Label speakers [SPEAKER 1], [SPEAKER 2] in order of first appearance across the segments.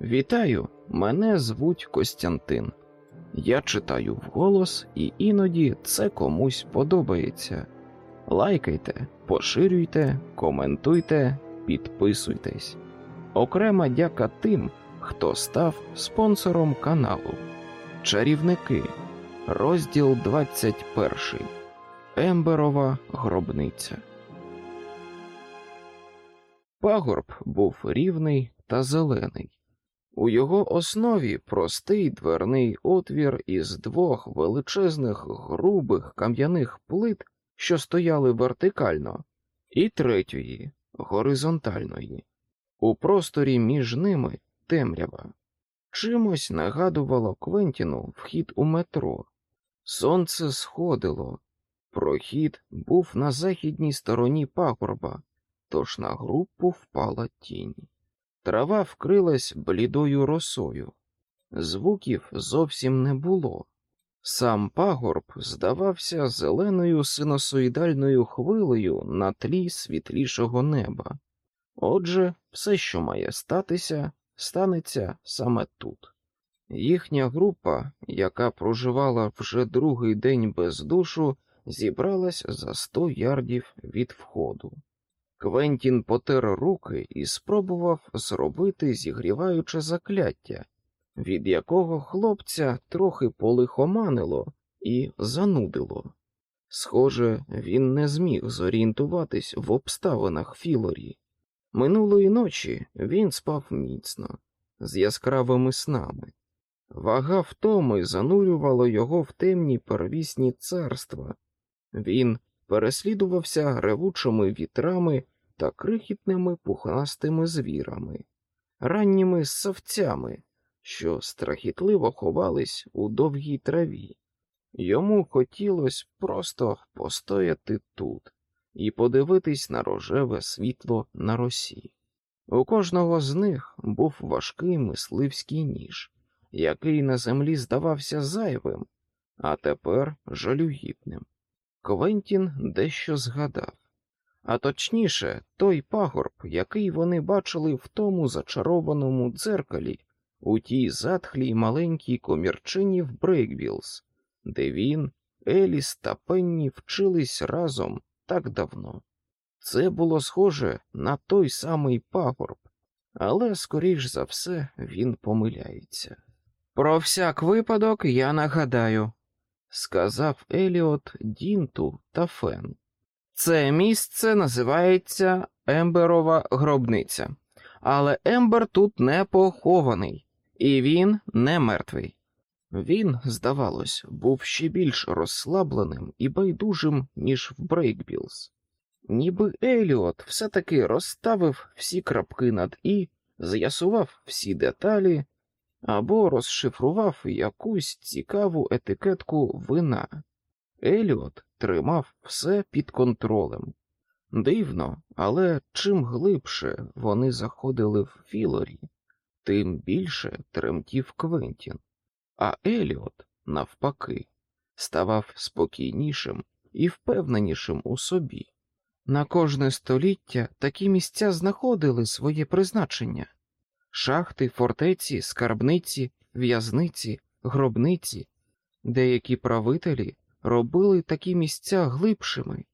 [SPEAKER 1] Вітаю, мене звуть Костянтин. Я читаю вголос, і іноді це комусь подобається. Лайкайте, поширюйте, коментуйте, підписуйтесь. Окрема дяка тим, хто став спонсором каналу. Чарівники, розділ 21. Емберова гробниця. Пагорб був рівний та зелений. У його основі простий дверний отвір із двох величезних грубих кам'яних плит, що стояли вертикально, і третьої горизонтальної. У просторі між ними темрява. Чимось нагадувало Квентіну вхід у метро. Сонце сходило, прохід був на західній стороні пагорба, тож на групу впала тінь. Трава вкрилась блідою росою, звуків зовсім не було. Сам пагорб здавався зеленою синусоїдальною хвилею на тлі світлішого неба. Отже, все, що має статися, станеться саме тут. Їхня група, яка проживала вже другий день без душу, зібралась за сто ярдів від входу. Квентін потер руки і спробував зробити зігріваюче закляття, від якого хлопця трохи полихоманило і занудило. Схоже, він не зміг зорієнтуватись в обставинах Філорі. Минулої ночі він спав міцно, з яскравими снами. Вага втоми занурювала його в темні первісні царства. Він переслідувався ревучими вітрами та крихітними пухнастими звірами, ранніми ссавцями, що страхітливо ховались у довгій траві. Йому хотілося просто постояти тут і подивитись на рожеве світло на росі. У кожного з них був важкий мисливський ніж, який на землі здавався зайвим, а тепер жалюгідним. Квентін дещо згадав, а точніше, той пагорб, який вони бачили в тому зачарованому дзеркалі, у тій затхлій маленькій комірчині в Брейквілс, де він, Еліс та Пенні вчились разом так давно. Це було схоже на той самий пагорб, але, скоріш за все, він помиляється. Про всяк випадок я нагадаю, сказав Еліот Дінту та Фен. Це місце називається Емберова гробниця, але Ембер тут не похований, і він не мертвий. Він, здавалось, був ще більш розслабленим і байдужим, ніж в Брейкбілз. Ніби Еліот все-таки розставив всі крапки над і, з'ясував всі деталі або розшифрував якусь цікаву етикетку вина. Еліот тримав все під контролем. Дивно, але чим глибше вони заходили в Філорі, тим більше тремтів Квентін, а Еліот, навпаки, ставав спокійнішим і впевненішим у собі. На кожне століття такі місця знаходили своє призначення шахти, фортеці, скарбниці, в'язниці, гробниці, деякі правителі робили такі місця глибшими,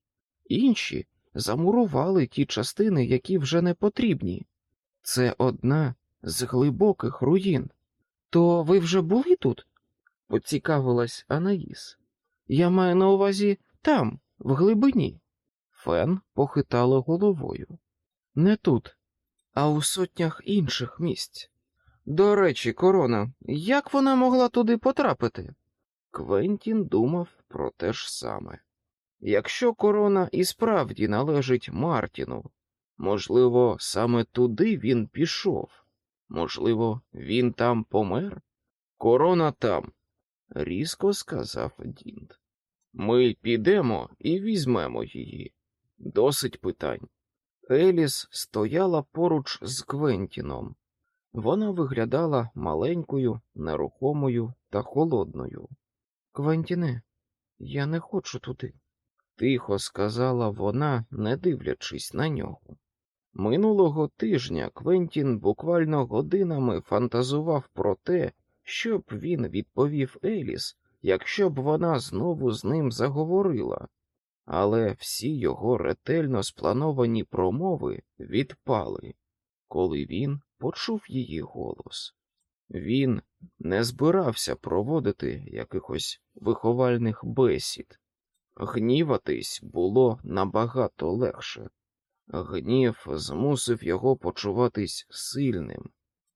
[SPEAKER 1] інші замурували ті частини, які вже не потрібні. Це одна з глибоких руїн. То ви вже були тут? поцікавилась Анаїс. Я маю на увазі там, в глибині. Фен похитала головою. Не тут, а у сотнях інших місць. До речі, корона, як вона могла туди потрапити? Квентін думав про те ж саме. Якщо корона і справді належить Мартіну, можливо, саме туди він пішов, можливо, він там помер? Корона там, різко сказав Дінт. Ми підемо і візьмемо її. Досить питань. Еліс стояла поруч з Квентіном. Вона виглядала маленькою, нерухомою та холодною. Квентіне, я не хочу туди, тихо сказала вона, не дивлячись на нього. Минулого тижня Квентін буквально годинами фантазував про те, що б він відповів Еліс, якщо б вона знову з ним заговорила, але всі його ретельно сплановані промови відпали, коли він почув її голос. Він не збирався проводити якихось виховальних бесід. Гніватись було набагато легше. Гнів змусив його почуватись сильним,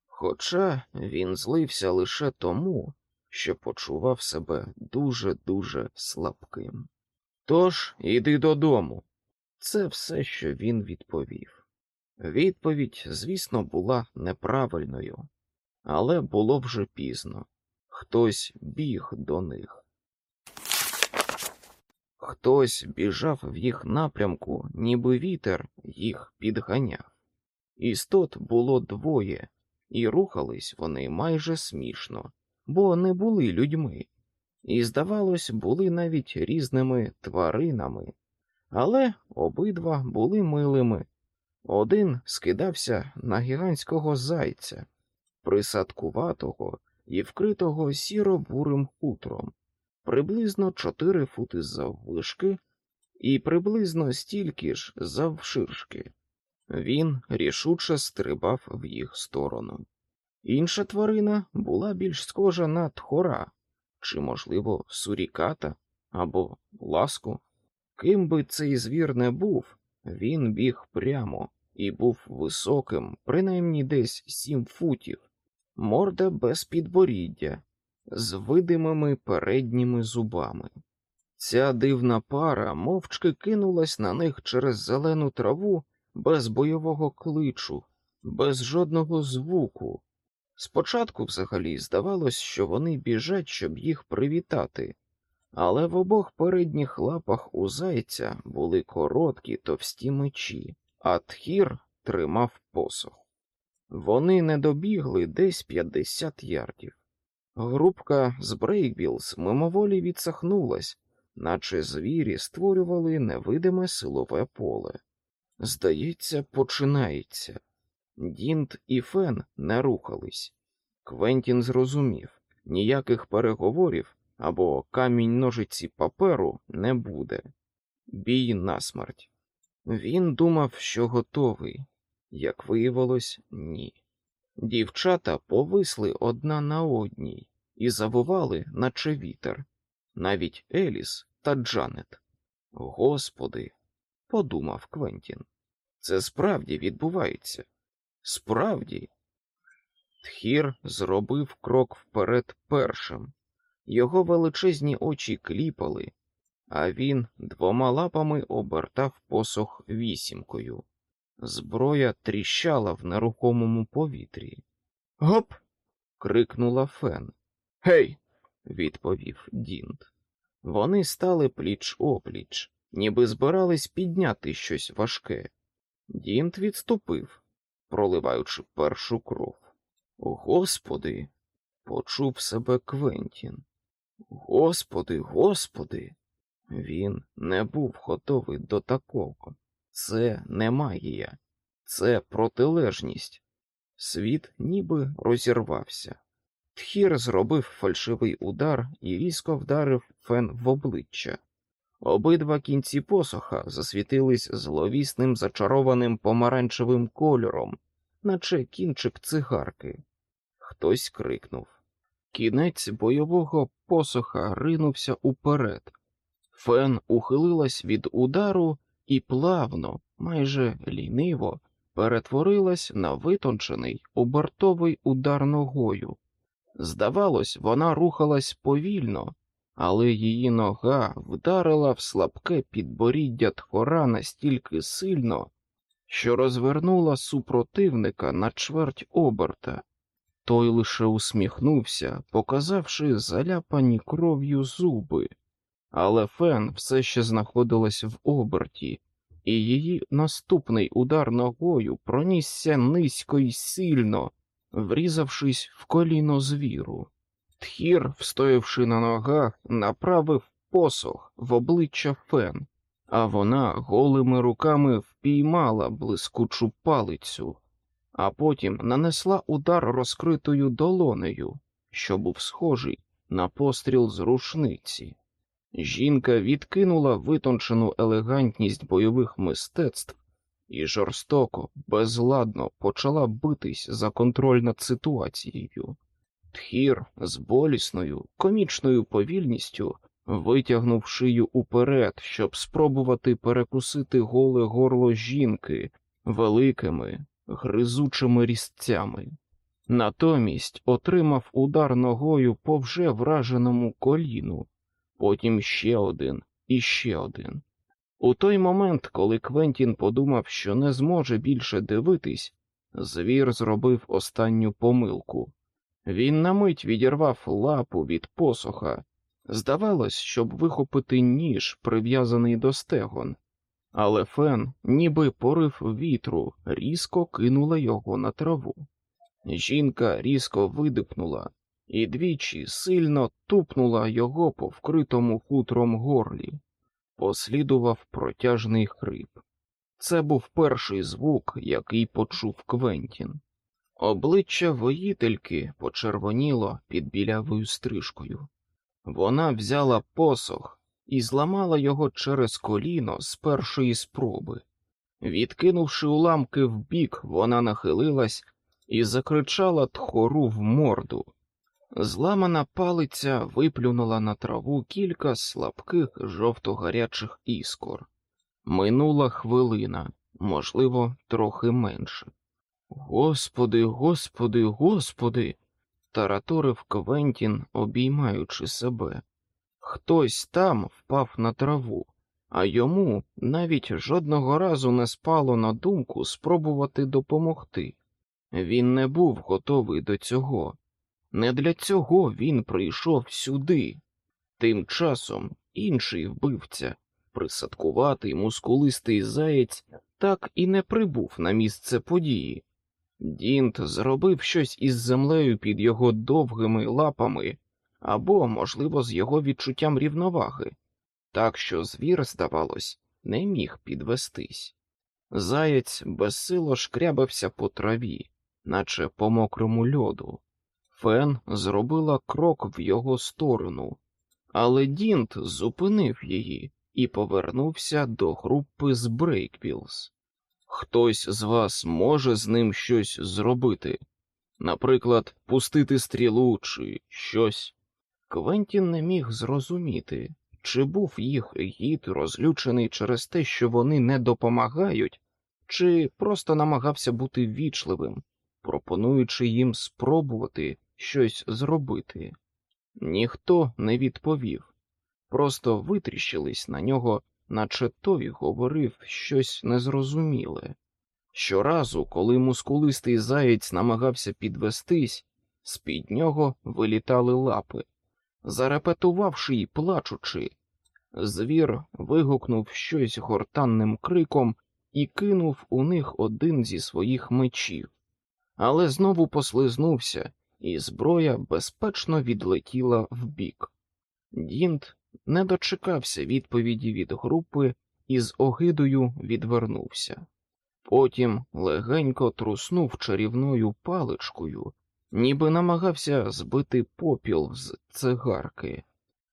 [SPEAKER 1] хоча він злився лише тому, що почував себе дуже-дуже слабким. Тож іди додому. Це все, що він відповів. Відповідь, звісно, була неправильною, але було вже пізно. Хтось біг до них. Хтось біжав в їх напрямку, ніби вітер їх підганяв. Істот було двоє, і рухались вони майже смішно, бо не були людьми, і, здавалось, були навіть різними тваринами, але обидва були милими. Один скидався на гігантського зайця, присадкуватого і вкритого сіро-бурим хутром, приблизно чотири фути заввишки і приблизно стільки ж завширшки. Він рішуче стрибав в їх сторону. Інша тварина була більш схожа на тхора, чи, можливо, суріката або ласку. Ким би цей звір не був, він біг прямо і був високим, принаймні десь сім футів, морда без підборіддя, з видимими передніми зубами. Ця дивна пара мовчки кинулась на них через зелену траву без бойового кличу, без жодного звуку. Спочатку, взагалі, здавалось, що вони біжать, щоб їх привітати, але в обох передніх лапах у зайця були короткі товсті мечі, а тхір тримав посох. Вони не добігли десь 50 ярдів. Групка з Брейкбілз мимоволі відсахнулась, наче звірі створювали невидиме силове поле. Здається, починається. Дінт і Фен не рухались. Квентін зрозумів ніяких переговорів або камінь ножиці паперу не буде. Бій насмерть. Він думав, що готовий, як виявилось, ні. Дівчата повисли одна на одній і завували, наче вітер, навіть Еліс та Джанет. Господи, подумав Квентін, це справді відбувається. Справді, Тхір зробив крок вперед першим, його величезні очі кліпали, а він двома лапами обертав посох вісімкою. Зброя тріщала в нерухомому повітрі. Гоп. крикнула Фен. Гей. відповів Дінт. Вони стали пліч опліч, ніби збирались підняти щось важке. Дінт відступив, проливаючи першу кров. Господи, почув себе Квентін. Господи, господи, він не був готовий до такого. Це не магія, це протилежність. Світ ніби розірвався. Тхір зробив фальшивий удар і різко вдарив фен в обличчя. Обидва кінці посоха засвітились зловісним зачарованим помаранчевим кольором, наче кінчик цигарки. Хтось крикнув. Кінець бойового посоха ринувся уперед. Фен ухилилась від удару і плавно, майже ліниво, перетворилась на витончений обертовий удар ногою. Здавалось, вона рухалась повільно, але її нога вдарила в слабке підборіддя тхора настільки сильно, що розвернула супротивника на чверть оберта. Той лише усміхнувся, показавши заляпані кров'ю зуби, але Фен все ще знаходилась в оберті, і її наступний удар ногою пронісся низько й сильно, врізавшись в коліно звіру. Тхір, встоявши на ногах, направив посох в обличчя Фен, а вона голими руками впіймала блискучу палицю, а потім нанесла удар розкритою долонею, що був схожий на постріл з рушниці. Жінка відкинула витончену елегантність бойових мистецтв і жорстоко, безладно почала битись за контроль над ситуацією. Тхір з болісною, комічною повільністю витягнув шию уперед, щоб спробувати перекусити голе горло жінки великими, гризучими різцями. Натомість отримав удар ногою по вже враженому коліну, потім ще один і ще один. У той момент, коли Квентін подумав, що не зможе більше дивитись, звір зробив останню помилку. Він на мить відірвав лапу від посоха. Здавалось, щоб вихопити ніж, прив'язаний до стегон, але фен, ніби порив вітру, різко кинула його на траву. Жінка різко видихнула і двічі сильно тупнула його по вкритому хутром горлі. Послідував протяжний хрип. Це був перший звук, який почув Квентін. Обличчя воїтельки почервоніло під білявою стрижкою. Вона взяла посох і зламала його через коліно з першої спроби. Відкинувши уламки вбік, вона нахилилась і закричала тхору в морду. Зламана палиця виплюнула на траву кілька слабких жовто-гарячих іскор. Минула хвилина, можливо, трохи менше. Господи, господи, господи, тараторив Квентін, обіймаючи себе. Хтось там впав на траву, а йому навіть жодного разу не спало на думку спробувати допомогти. Він не був готовий до цього. Не для цього він прийшов сюди. Тим часом інший вбивця, присадкуватий мускулистий заєць, так і не прибув на місце події. Дінт зробив щось із землею під його довгими лапами або, можливо, з його відчуттям рівноваги, так що звір, здавалось, не міг підвестись. Заєць безсило шкрябався по траві, наче по мокрому льоду. Фен зробила крок в його сторону, але Дінт зупинив її і повернувся до групи з Брейквілз. Хтось з вас може з ним щось зробити, наприклад, пустити стрілу чи щось. Квентін не міг зрозуміти, чи був їх гід розлючений через те, що вони не допомагають, чи просто намагався бути вічливим, пропонуючи їм спробувати щось зробити. Ніхто не відповів, просто витріщились на нього, наче той говорив щось незрозуміле. Щоразу, коли мускулистий заєць намагався підвестись, з під нього вилітали лапи. Зарепетувавши й плачучи, звір вигукнув щось гортанним криком і кинув у них один зі своїх мечів, але знову послизнувся, і зброя безпечно відлетіла вбік. Дінт не дочекався відповіді від групи і з огидою відвернувся. Потім легенько труснув чарівною паличкою, ніби намагався збити попіл з цигарки,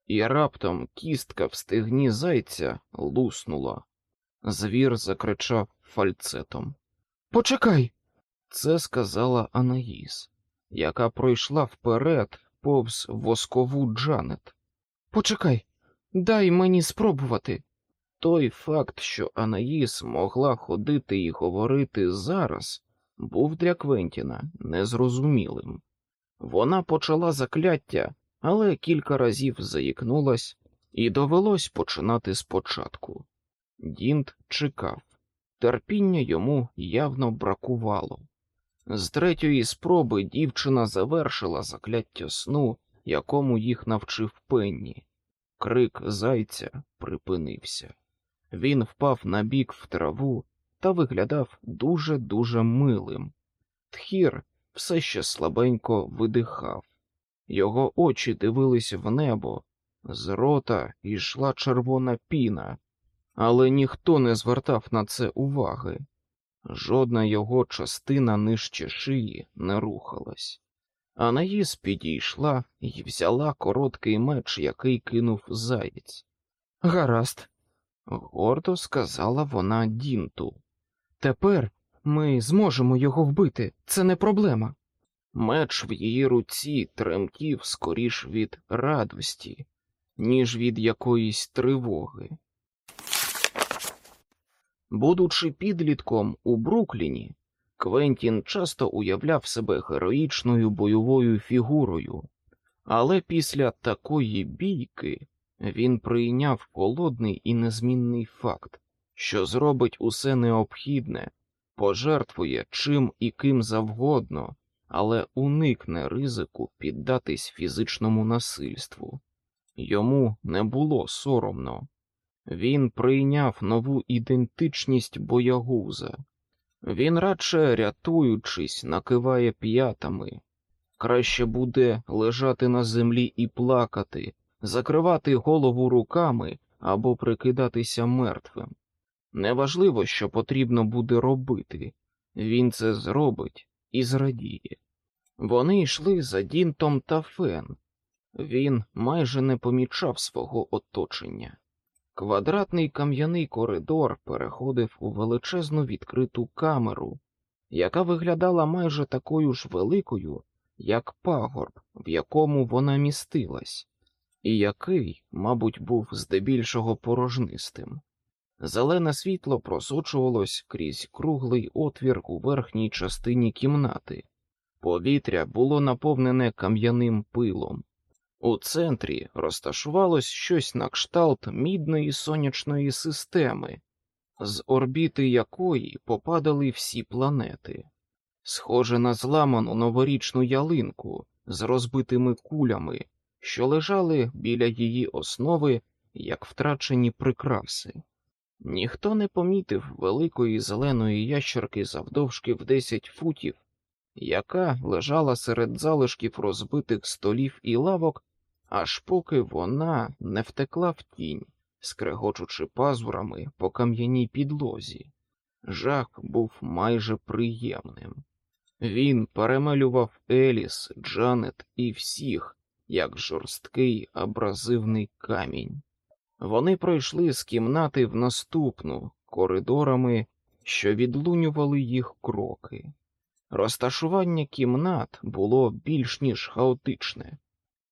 [SPEAKER 1] і раптом кістка в стегні зайця луснула. Звір закричав фальцетом. Почекай. Це сказала Анаїс, яка пройшла вперед повз воскову Джанет. Почекай, дай мені спробувати. Той факт, що Анаїс могла ходити і говорити зараз, був для Квентіна незрозумілим. Вона почала закляття, але кілька разів заїкнулась, і довелось починати спочатку. Дінт чекав, терпіння йому явно бракувало. З третьої спроби дівчина завершила закляття сну, якому їх навчив Пенні. Крик зайця припинився. Він впав на бік в траву та виглядав дуже-дуже милим. Тхір все ще слабенько видихав, його очі дивились в небо, з рота йшла червона піна, але ніхто не звертав на це уваги. Жодна його частина нижче шиї не рухалась. Анаїс підійшла і взяла короткий меч, який кинув заєць. Гаразд, гордо сказала вона Дінту. Тепер ми зможемо його вбити, це не проблема. Меч в її руці тремтів скоріш від радості, ніж від якоїсь тривоги. Будучи підлітком у Брукліні, Квентін часто уявляв себе героїчною бойовою фігурою, але після такої бійки він прийняв холодний і незмінний факт, що зробить усе необхідне, пожертвує чим і ким завгодно, але уникне ризику піддатись фізичному насильству. Йому не було соромно. Він прийняв нову ідентичність боягуза. Він радше, рятуючись, накиває п'ятами. Краще буде лежати на землі і плакати, закривати голову руками або прикидатися мертвим. Неважливо, що потрібно буде робити, він це зробить і зрадіє. Вони йшли за Дінтом та Фен. Він майже не помічав свого оточення. Квадратний кам'яний коридор переходив у величезну відкриту камеру, яка виглядала майже такою ж великою, як пагорб, в якому вона містилась, і який, мабуть, був здебільшого порожнистим. Зелене світло просочувалось крізь круглий отвір у верхній частині кімнати. Повітря було наповнене кам'яним пилом. У центрі розташувалось щось на кшталт мідної сонячної системи, з орбіти якої попадали всі планети, схоже на зламану новорічну ялинку з розбитими кулями, що лежали біля її основи як втрачені прикраси. Ніхто не помітив великої зеленої ящерки завдовжки в 10 футів, яка лежала серед залишків розбитих столів і лавок аж поки вона не втекла в тінь, скрегочучи пазурами по кам'яній підлозі. Жах був майже приємним. Він перемалював Еліс, Джанет і всіх, як жорсткий абразивний камінь. Вони пройшли з кімнати в наступну коридорами, що відлунювали їх кроки. Розташування кімнат було більш ніж хаотичне.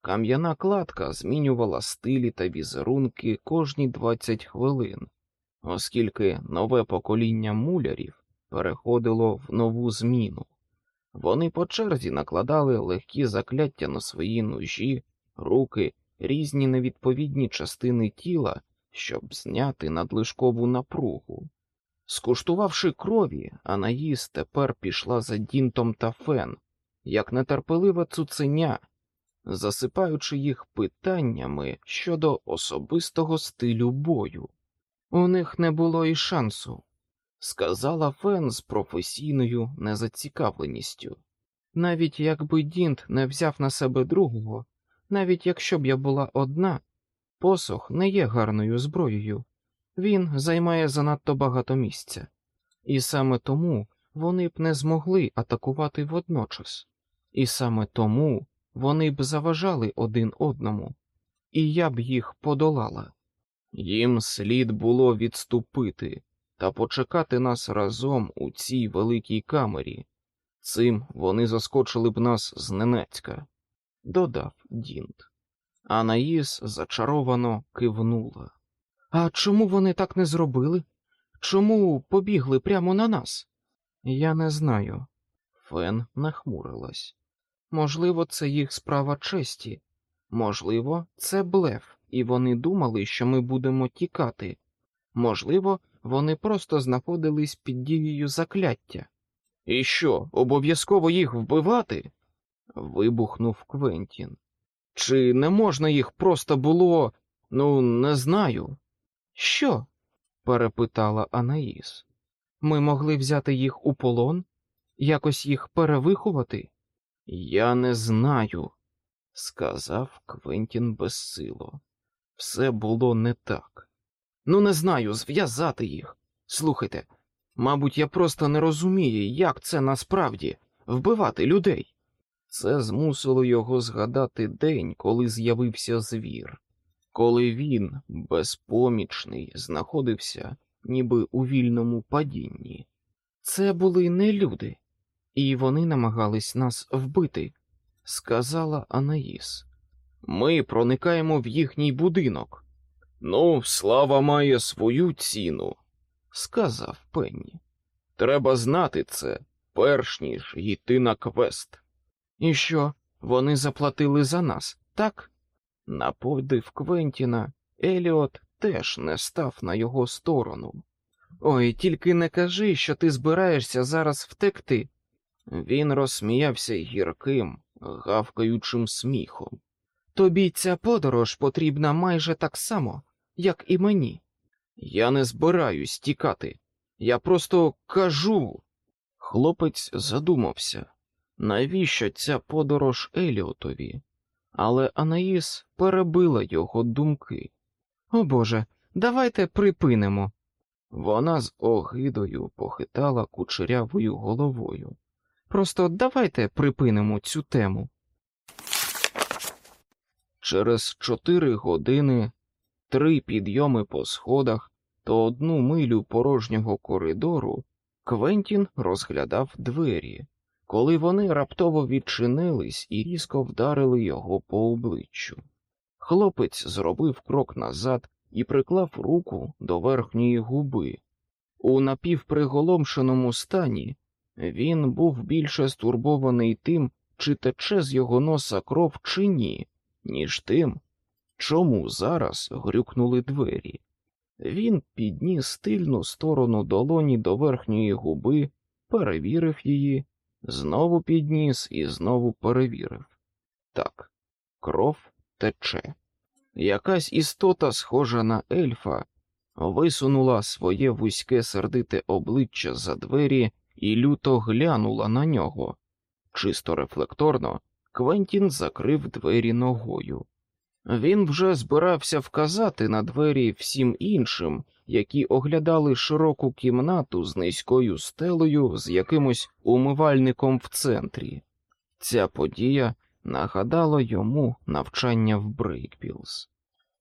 [SPEAKER 1] Кам'яна кладка змінювала стилі та візерунки кожні 20 хвилин, оскільки нове покоління мулярів переходило в нову зміну. Вони по черзі накладали легкі закляття на свої ножі, руки, різні невідповідні частини тіла, щоб зняти надлишкову напругу. Скуштувавши крові, Анаїс тепер пішла за Дінтом та Фен, як нетерпелива цуценя засипаючи їх питаннями щодо особистого стилю бою. У них не було і шансу, сказала Фен з професійною незацікавленістю. Навіть якби Дінт не взяв на себе другого, навіть якщо б я була одна, посох не є гарною зброєю, він займає занадто багато місця, і саме тому вони б не змогли атакувати водночас, і саме тому вони б заважали один одному, і я б їх подолала. Їм слід було відступити та почекати нас разом у цій великій камері. Цим вони заскочили б нас зненацька, додав Дінт. Анаїс зачаровано кивнула. А чому вони так не зробили? Чому побігли прямо на нас? Я не знаю. Фен нахмурилась. Можливо, це їх справа честі, можливо, це блеф, і вони думали, що ми будемо тікати. Можливо, вони просто знаходились під дією закляття. І що, обов'язково їх вбивати? вибухнув Квентін. Чи не можна їх просто було, ну, не знаю. Що? перепитала Анаїс. Ми могли взяти їх у полон, якось їх перевиховати? Я не знаю, сказав Квентін безсило. Все було не так. Ну, не знаю, зв'язати їх. Слухайте, мабуть, я просто не розумію, як це насправді вбивати людей. Це змусило його згадати день, коли з'явився звір, коли він, безпомічний, знаходився ніби у вільному падінні. Це були не люди, і вони намагались нас вбити, сказала Анаїс. Ми проникаємо в їхній будинок. Ну, слава має свою ціну, сказав Пенні. Треба знати це, перш ніж йти на квест. І що, вони заплатили за нас, так? На подив Квентіна Еліот теж не став на його сторону. Ой, тільки не кажи, що ти збираєшся зараз втекти. Він розсміявся гірким, гавкаючим сміхом. Тобі ця подорож потрібна майже так само, як і мені. Я не збираюсь тікати. Я просто кажу. Хлопець задумався, навіщо ця подорож Еліотові, але Анаїс перебила його думки. О Боже, давайте припинимо. Вона з огидою похитала кучерявою головою. Просто давайте припинимо цю тему. Через чотири години, три підйоми по сходах та одну милю порожнього коридору Квентін розглядав двері, коли вони раптово відчинились і різко вдарили його по обличчю. Хлопець зробив крок назад і приклав руку до верхньої губи. У напівприголомшеному стані він був більше стурбований тим, чи тече з його носа кров чи ні, ніж тим, чому зараз грюкнули двері. Він підніс тильну сторону долоні до верхньої губи, перевірив її, знову підніс і знову перевірив. Так, кров тече. Якась істота, схожа на ельфа, висунула своє вузьке сердите обличчя за двері і люто глянула на нього. Чисто рефлекторно Квентін закрив двері ногою. Він вже збирався вказати на двері всім іншим, які оглядали широку кімнату з низькою стелею з якимось умивальником в центрі. Ця подія нагадала йому навчання в Брейкпілс.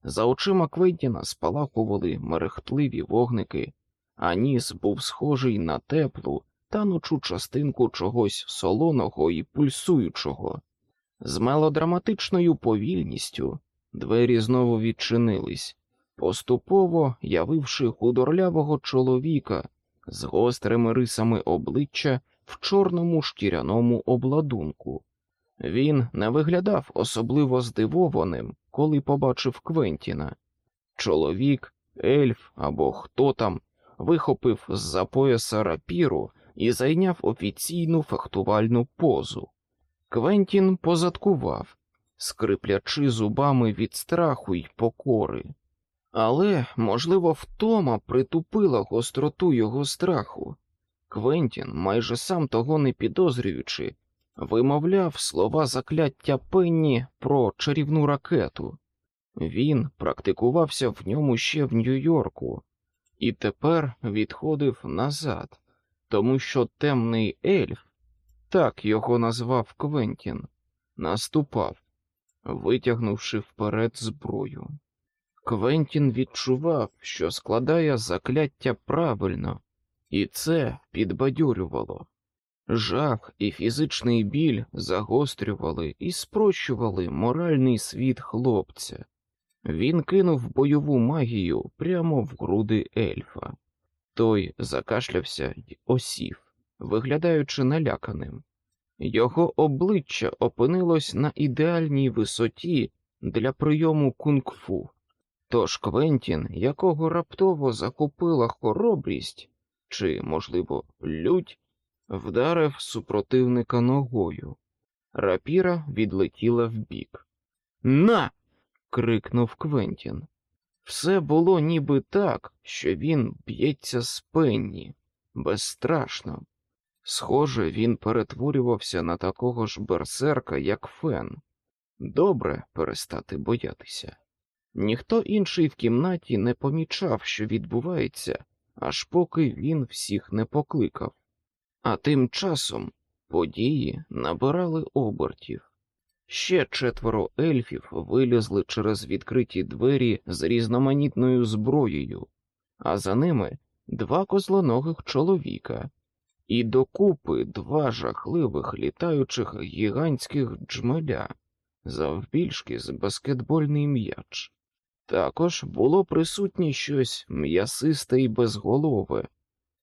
[SPEAKER 1] За очима Квентіна спалахували мерехтливі вогники, а ніс був схожий на теплу, танучу частинку чогось солоного і пульсуючого. З мелодраматичною повільністю двері знову відчинились, поступово явивши худорлявого чоловіка з гострими рисами обличчя в чорному шкіряному обладунку. Він не виглядав особливо здивованим, коли побачив Квентіна. Чоловік, ельф або хто там вихопив з за пояса рапіру і зайняв офіційну фехтувальну позу. Квентін позадкував, скриплячи зубами від страху й покори. Але, можливо, втома притупила гостроту його страху. Квентін, майже сам того не підозрюючи, вимовляв слова закляття Пенні про чарівну ракету. Він практикувався в ньому ще в Нью-Йорку і тепер відходив назад, тому що темний ельф, так його назвав Квентін, наступав, витягнувши вперед зброю. Квентін відчував, що складає закляття правильно, і це підбадьорювало. Жах і фізичний біль загострювали і спрощували моральний світ хлопця. Він кинув бойову магію прямо в груди ельфа. Той закашлявся й осів, виглядаючи наляканим. Його обличчя опинилось на ідеальній висоті для прийому кунг-фу. Тож Квентін, якого раптово захопила хоробрість чи, можливо, лють, вдарив супротивника ногою. Рапіра відлетіла вбік. На. крикнув Квентін. Все було ніби так, що він б'ється з пенні, безстрашно. Схоже, він перетворювався на такого ж берсерка, як Фен. Добре перестати боятися. Ніхто інший в кімнаті не помічав, що відбувається, аж поки він всіх не покликав. А тим часом події набирали обертів. Ще четверо ельфів вилізли через відкриті двері з різноманітною зброєю, а за ними два козлоногих чоловіка, і докупи два жахливих літаючих гігантських джмеля, завбільшки з баскетбольний м'яч. Також було присутнє щось м'ясисте і безголове,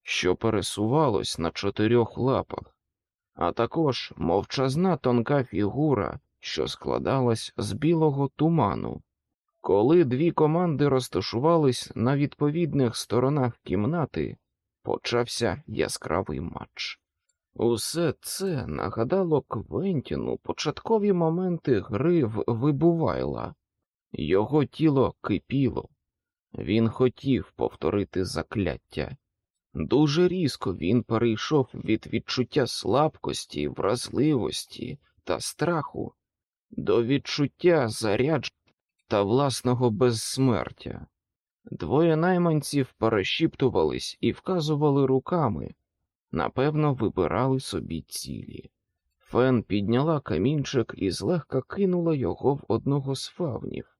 [SPEAKER 1] що пересувалось на чотирьох лапах, а також мовчазна тонка фігура, що складалась з білого туману. Коли дві команди розташувались на відповідних сторонах кімнати, почався яскравий матч. Усе це нагадало Квентіну початкові моменти гри в Вибувайла. Його тіло кипіло, він хотів повторити закляття. Дуже різко він перейшов від відчуття слабкості, вразливості та страху до відчуття зарядження та власного безсмертя. Двоє найманців перешіптувались і вказували руками, напевно, вибирали собі цілі. Фен підняла камінчик і злегка кинула його в одного з фавнів,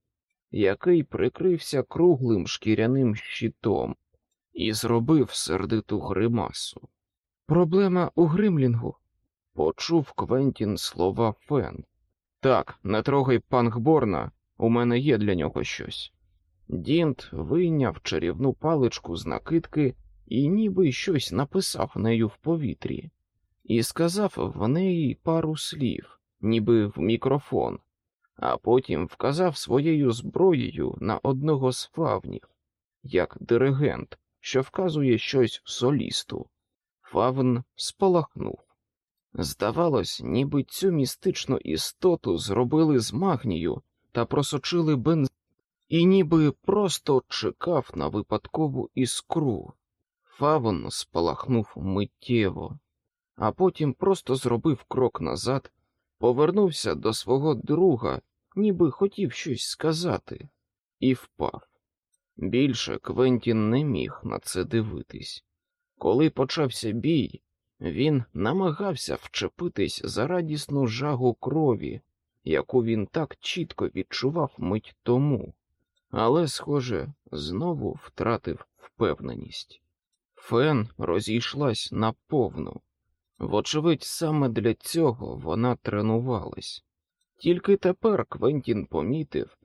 [SPEAKER 1] який прикрився круглим шкіряним щитом і зробив сердиту гримасу. Проблема у гримлінгу, почув Квентін слова Фен. Так, не трогай пангборна, у мене є для нього щось. Дінт вийняв чарівну паличку з накидки і ніби щось написав нею в повітрі, і сказав в неї пару слів, ніби в мікрофон, а потім вказав своєю зброєю на одного з фавнів, як диригент, що вказує щось солісту. Фавн спалахнув. Здавалось, ніби цю містичну істоту зробили з магнію та просочили бензином, і ніби просто чекав на випадкову іскру. Фавн спалахнув миттєво, а потім просто зробив крок назад, повернувся до свого друга, ніби хотів щось сказати, і впав. Більше Квентін не міг на це дивитись. Коли почався бій, він намагався вчепитись за радісну жагу крові, яку він так чітко відчував мить тому, але, схоже, знову втратив впевненість. Фен розійшлась наповну. Вочевидь, саме для цього вона тренувалась. Тільки тепер Квентін помітив,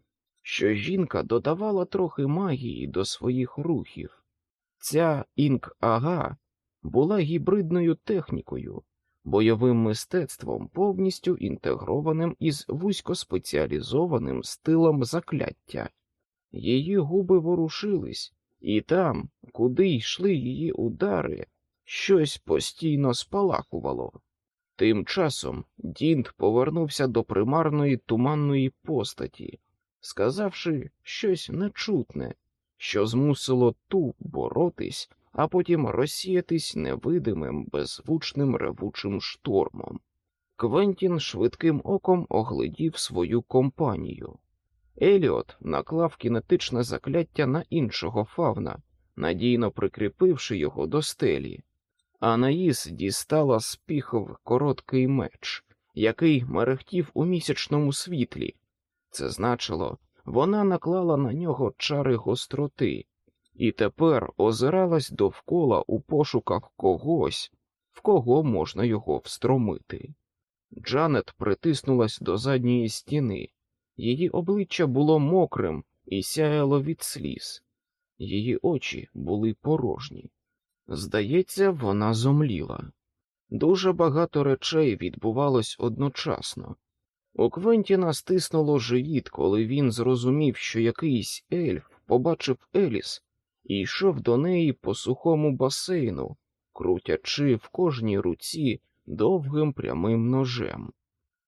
[SPEAKER 1] що жінка додавала трохи магії до своїх рухів. Ця інк-ага була гібридною технікою, бойовим мистецтвом, повністю інтегрованим із вузькоспеціалізованим стилом закляття. Її губи ворушились, і там, куди йшли її удари, щось постійно спалахувало. Тим часом Дінт повернувся до примарної туманної постаті, сказавши щось нечутне, що змусило ту боротись, а потім розсіятись невидимим, беззвучним ревучим штормом. Квентін швидким оком оглядів свою компанію. Еліот наклав кінетичне закляття на іншого фавна, надійно прикріпивши його до стелі. Анаїс дістала з піхов короткий меч, який мерехтів у місячному світлі. Це значило, вона наклала на нього чари гостроти, і тепер озиралась довкола у пошуках когось, в кого можна його встромити. Джанет притиснулась до задньої стіни, її обличчя було мокрим і сяяло від сліз, її очі були порожні. Здається, вона зомліла. Дуже багато речей відбувалось одночасно. У Квентіна стиснуло живіт, коли він зрозумів, що якийсь ельф побачив Еліс і йшов до неї по сухому басейну, крутячи в кожній руці довгим прямим ножем.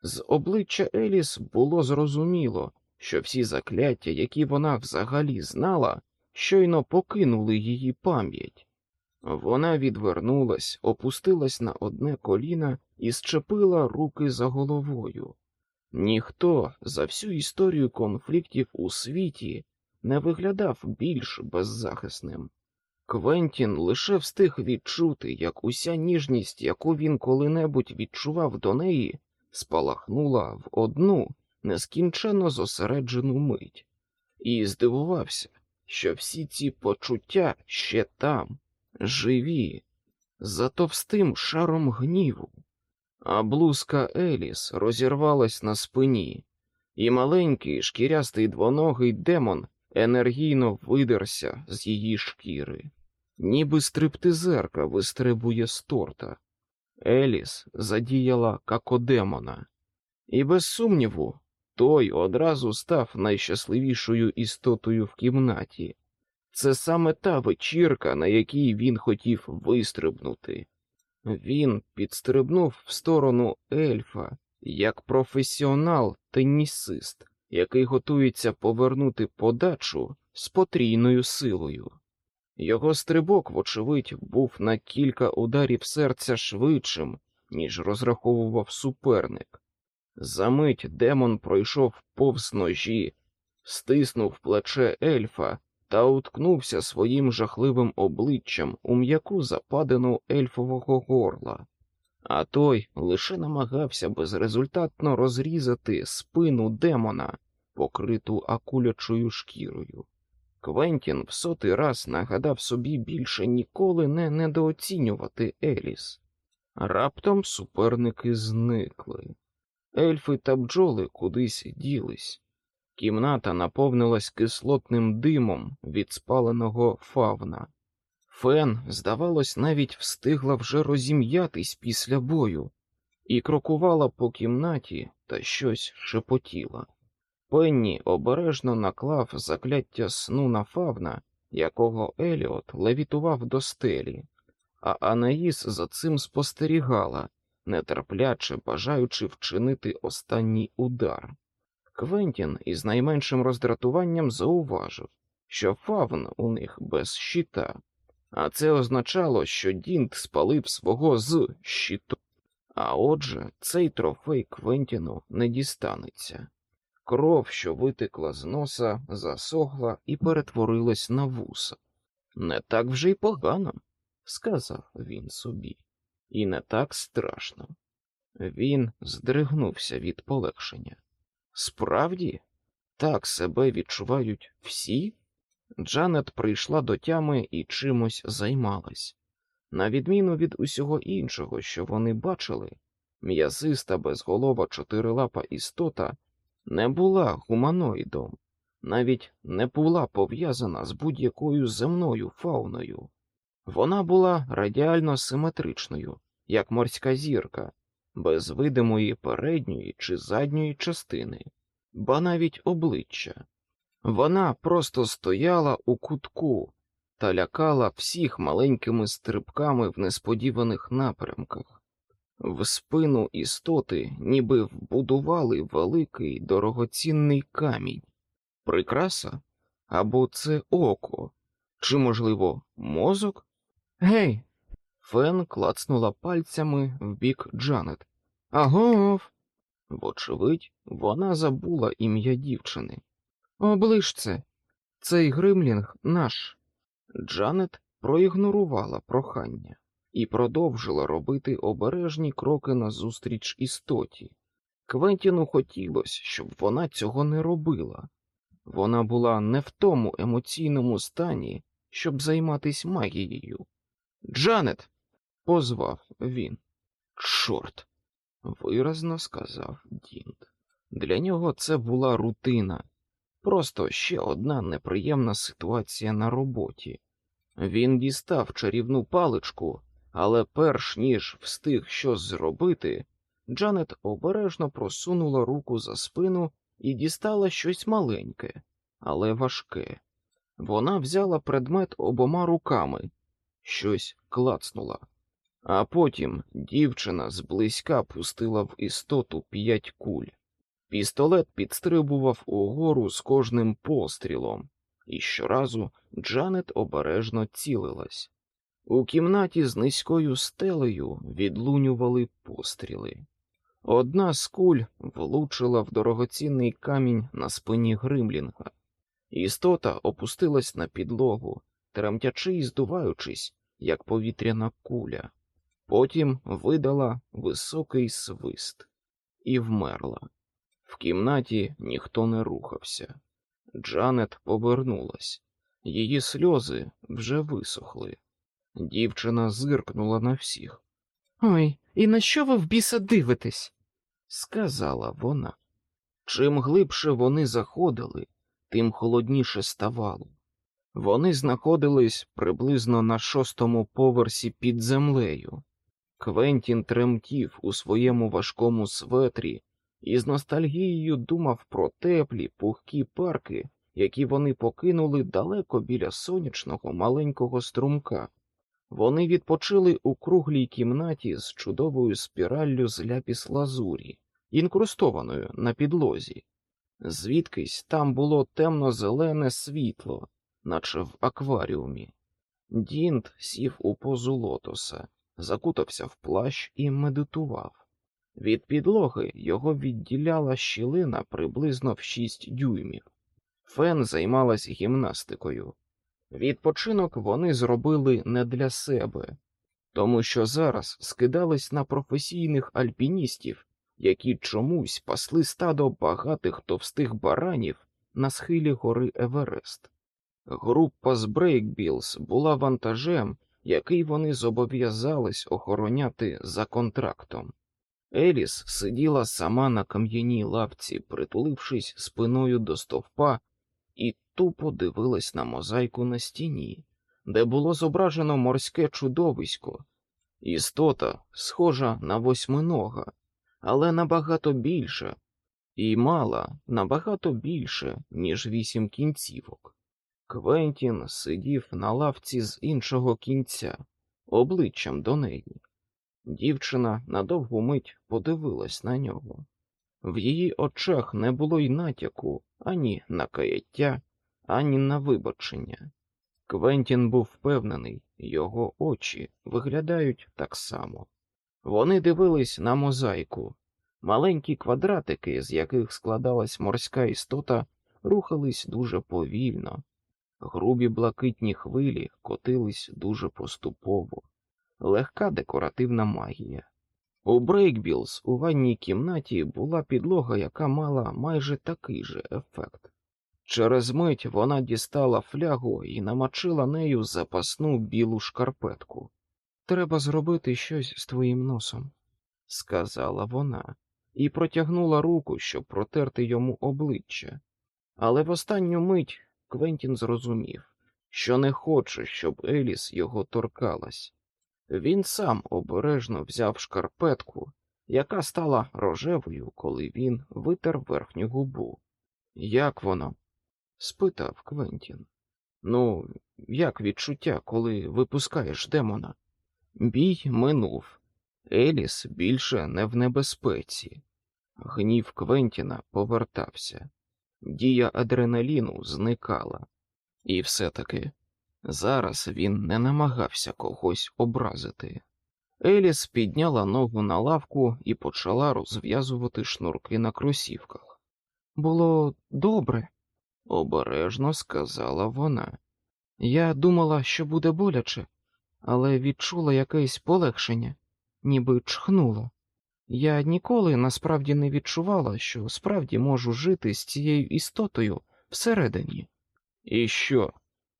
[SPEAKER 1] З обличчя Еліс було зрозуміло, що всі закляття, які вона взагалі знала, щойно покинули її пам'ять. Вона відвернулась, опустилась на одне коліна і щепила руки за головою. Ніхто за всю історію конфліктів у світі не виглядав більш беззахисним. Квентін лише встиг відчути, як уся ніжність, яку він коли-небудь відчував до неї, спалахнула в одну нескінченно зосереджену мить, і здивувався, що всі ці почуття ще там, живі, за товстим шаром гніву, а блузка Еліс розірвалась на спині, і маленький шкірястий двоногий демон енергійно видерся з її шкіри, ніби стриптизерка вистрибує з торта. Еліс задіяла какодемона, і без сумніву, той одразу став найщасливішою істотою в кімнаті. Це саме та вечірка, на якій він хотів вистрибнути. Він підстрибнув в сторону ельфа як професіонал тенісист, який готується повернути подачу з потрійною силою. Його стрибок, вочевидь, був на кілька ударів серця швидшим, ніж розраховував суперник. Замить демон пройшов повз ножі, стиснув плече ельфа та уткнувся своїм жахливим обличчям у м'яку западину ельфового горла, а той лише намагався безрезультатно розрізати спину демона, покриту акулячою шкірою. Квентін в сотий раз нагадав собі більше ніколи не недооцінювати Еліс. Раптом суперники зникли. Ельфи та бджоли кудись ділись. Кімната наповнилась кислотним димом від спаленого фавна. Фен, здавалось, навіть встигла вже розім'ятись після бою і крокувала по кімнаті та щось шепотіла. Пенні обережно наклав закляття сну на фавна, якого Еліот левітував до стелі, а Анаїс за цим спостерігала, нетерпляче бажаючи вчинити останній удар. Квентін із найменшим роздратуванням зауважив, що фавн у них без щита, а це означало, що Дінт спалив свого з щиту. А отже, цей трофей Квентіну не дістанеться. Кров, що витекла з носа, засохла і перетворилась на вуса. Не так вже й погано, сказав він собі, і не так страшно. Він здригнувся від полегшення. Справді, так себе відчувають всі? Джанет прийшла до тями і чимось займалась. На відміну від усього іншого, що вони бачили, м'язиста безголова чотирилапа істота не була гуманоїдом, навіть не була пов'язана з будь-якою земною фауною. Вона була радіально симетричною, як морська зірка, без видимої передньої чи задньої частини, ба навіть обличчя. Вона просто стояла у кутку та лякала всіх маленькими стрибками в несподіваних напрямках. В спину істоти ніби вбудували великий дорогоцінний камінь, прикраса або це око, чи, можливо, мозок? Гей, Фен клацнула пальцями в бік Джанет. Агов. Вочевидь, вона забула ім'я дівчини. Оближ це, цей гримлінг наш. Джанет проігнорувала прохання і продовжила робити обережні кроки назустріч істоті. Квентіну хотілося, щоб вона цього не робила. Вона була не в тому емоційному стані, щоб займатися магією. Джанет, позвав він. Чорт, виразно сказав Дінт. Для нього це була рутина, просто ще одна неприємна ситуація на роботі. Він дістав чарівну паличку, але перш ніж встиг щось зробити, Джанет обережно просунула руку за спину і дістала щось маленьке, але важке. Вона взяла предмет обома руками щось клацнула. А потім дівчина зблизька пустила в істоту п'ять куль. Пістолет підстрибував угору з кожним пострілом, і щоразу Джанет обережно цілилась. У кімнаті з низькою стелею відлунювали постріли. Одна з куль влучила в дорогоцінний камінь на спині Гримлінга. Істота опустилась на підлогу, тремтячи і здуваючись, як повітряна куля. Потім видала високий свист і вмерла. В кімнаті ніхто не рухався. Джанет повернулась, її сльози вже висохли. Дівчина зиркнула на всіх.
[SPEAKER 2] Ой, і на що ви в біса дивитесь?
[SPEAKER 1] сказала вона. Чим глибше вони заходили, тим холодніше ставало. Вони знаходились приблизно на шостому поверсі під землею. Квентін тремтів у своєму важкому светрі і з ностальгією думав про теплі, пухкі парки, які вони покинули далеко біля сонячного маленького струмка. Вони відпочили у круглій кімнаті з чудовою спіраллю з ляпіс лазурі, інкрустованою на підлозі. Звідкись там було темно-зелене світло, наче в акваріумі. Дінт сів у позу лотоса, закутався в плащ і медитував. Від підлоги його відділяла щілина приблизно в шість дюймів. Фен займалась гімнастикою. Відпочинок вони зробили не для себе, тому що зараз скидались на професійних альпіністів, які чомусь пасли стадо багатих товстих баранів на схилі гори Еверест. Група з Брейкбілз була вантажем, який вони зобов'язались охороняти за контрактом. Еліс сиділа сама на кам'яній лавці, притулившись спиною до стовпа, і тупо дивилась на мозаїку на стіні, де було зображено морське чудовисько, істота, схожа на восьминога, але набагато більше, і мала набагато більше, ніж вісім кінцівок. Квентін сидів на лавці з іншого кінця, обличчям до неї. Дівчина на довгу мить подивилась на нього. В її очах не було й натяку ані на каяття, ані на вибачення. Квентін був впевнений, його очі виглядають так само. Вони дивились на мозаїку. Маленькі квадратики, з яких складалась морська істота, рухались дуже повільно. Грубі блакитні хвилі котились дуже поступово, легка декоративна магія. У Брейкбілз у ванній кімнаті була підлога, яка мала майже такий же ефект. Через мить вона дістала флягу і намочила нею запасну білу шкарпетку.
[SPEAKER 2] Треба зробити щось з твоїм носом,
[SPEAKER 1] сказала вона, і протягнула руку, щоб протерти йому обличчя. Але в останню мить Квентін зрозумів, що не хоче, щоб Еліс його торкалась. Він сам обережно взяв шкарпетку, яка стала рожевою, коли він витер верхню губу. Як воно? спитав Квентін. Ну, як відчуття, коли випускаєш демона? Бій минув. Еліс більше не в небезпеці. Гнів Квентіна повертався. Дія адреналіну зникала. І все-таки зараз він не намагався когось образити. Еліс підняла ногу на лавку і почала розв'язувати шнурки на кросівках.
[SPEAKER 2] Було добре,
[SPEAKER 1] обережно сказала вона.
[SPEAKER 2] Я думала, що буде боляче, але відчула якесь полегшення, ніби чхнуло. Я ніколи насправді не відчувала, що справді можу жити з цією істотою всередині.
[SPEAKER 1] І що?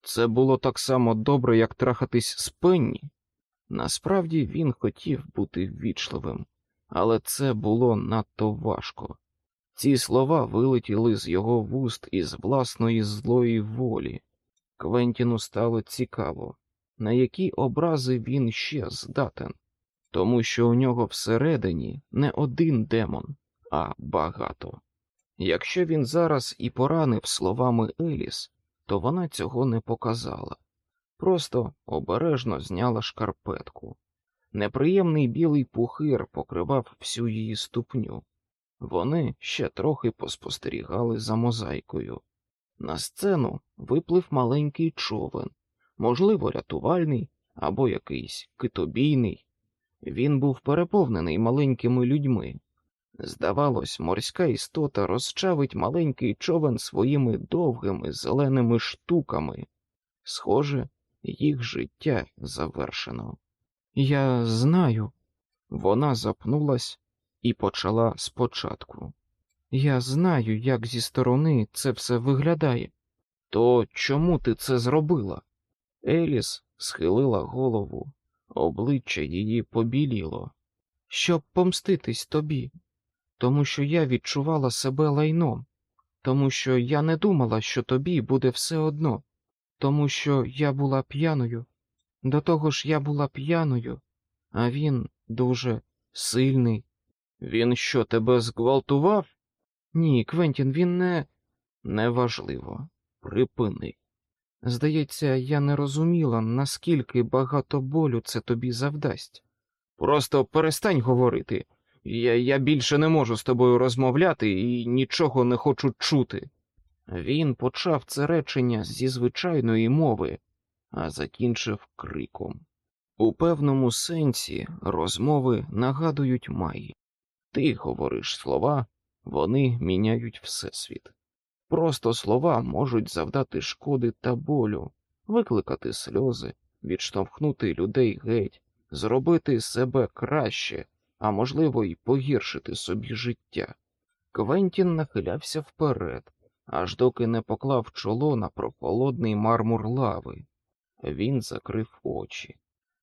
[SPEAKER 1] Це було так само добре, як трахатись з Пенні? Насправді він хотів бути ввічливим, але це було надто важко. Ці слова вилетіли з його вуст із власної злої волі. Квентіну стало цікаво, на які образи він ще здатен, тому що у нього всередині не один демон, а багато. Якщо він зараз і поранив словами Еліс, то вона цього не показала, просто обережно зняла шкарпетку. Неприємний білий пухир покривав всю її ступню. Вони ще трохи поспостерігали за мозаїкою. На сцену виплив маленький човен, можливо, рятувальний або якийсь китобійний. Він був переповнений маленькими людьми, Здавалось, морська істота розчавить маленький човен своїми довгими зеленими штуками. Схоже, їх життя завершено.
[SPEAKER 2] Я знаю,
[SPEAKER 1] Вона запнулась і почала спочатку.
[SPEAKER 2] я знаю, як зі сторони це все виглядає.
[SPEAKER 1] То чому ти це зробила? Еліс схилила голову, обличчя її побіліло.
[SPEAKER 2] Щоб помститись тобі, тому що я відчувала себе лайном, тому що я не думала, що тобі буде все одно, тому що я була п'яною. До того ж я була п'яною, а він дуже сильний.
[SPEAKER 1] Він що, тебе зґвалтував?
[SPEAKER 2] Ні, Квентін, він не.
[SPEAKER 1] Неважливо. Припини.
[SPEAKER 2] Здається, я не розуміла, наскільки багато болю це тобі завдасть.
[SPEAKER 1] Просто перестань говорити. Я, я більше не можу з тобою розмовляти і нічого не хочу чути. Він почав це речення зі звичайної мови, а закінчив криком. У певному сенсі розмови нагадують Майї. Ти говориш слова, вони міняють всесвіт. Просто слова можуть завдати шкоди та болю, викликати сльози, відштовхнути людей геть, зробити себе краще, а можливо, й погіршити собі життя. Квентін нахилявся вперед, аж доки не поклав чоло на прохолодний мармур лави. Він закрив очі.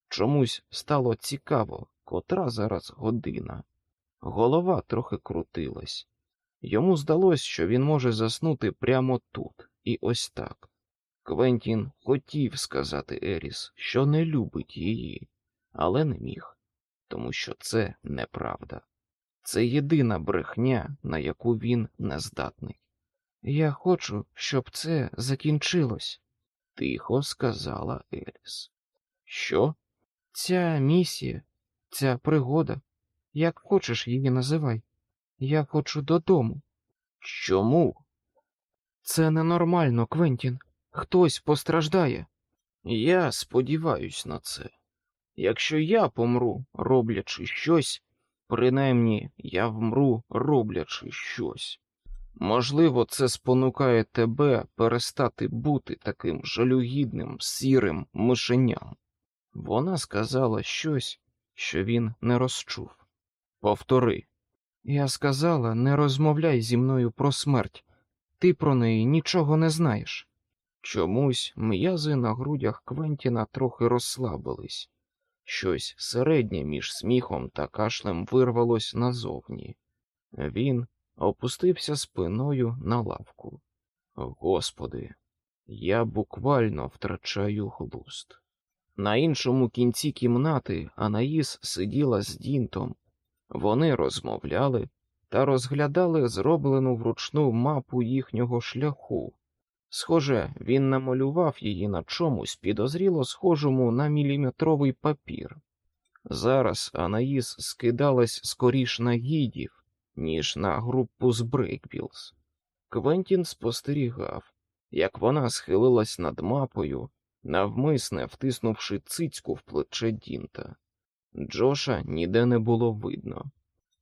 [SPEAKER 1] Чомусь стало цікаво, котра зараз година. Голова трохи крутилась. Йому здалось, що він може заснути прямо тут, і ось так. Квентін хотів сказати Еріс, що не любить її, але не міг, тому що це неправда. Це єдина брехня, на яку він не здатний.
[SPEAKER 2] Я хочу, щоб це закінчилось.
[SPEAKER 1] Тихо сказала Еріс. Що?
[SPEAKER 2] Ця місія, ця пригода, як хочеш її називай. Я хочу додому.
[SPEAKER 1] Чому?
[SPEAKER 2] Це ненормально, Квентін. Хтось постраждає.
[SPEAKER 1] Я сподіваюсь на це. Якщо я помру, роблячи щось, принаймні я вмру, роблячи щось. Можливо, це спонукає тебе перестати бути таким жалюгідним, сірим мишеням. Вона сказала щось, що він не розчув. Повтори.
[SPEAKER 2] Я сказала, не розмовляй зі мною про смерть. Ти про неї нічого не знаєш.
[SPEAKER 1] Чомусь м'язи на грудях Квентіна трохи розслабились. Щось середнє між сміхом та кашлем вирвалось назовні. Він опустився спиною на лавку. Господи, я буквально втрачаю глузд. На іншому кінці кімнати Анаїс сиділа з Дінтом. Вони розмовляли та розглядали зроблену вручну мапу їхнього шляху. Схоже, він намалював її на чомусь підозріло схожому на міліметровий папір. Зараз Анаїс скидалась скоріш на гідів, ніж на групу з Брейкбілз. Квентін спостерігав, як вона схилилась над мапою, навмисне втиснувши цицьку в плече Дінта. Джоша ніде не було видно.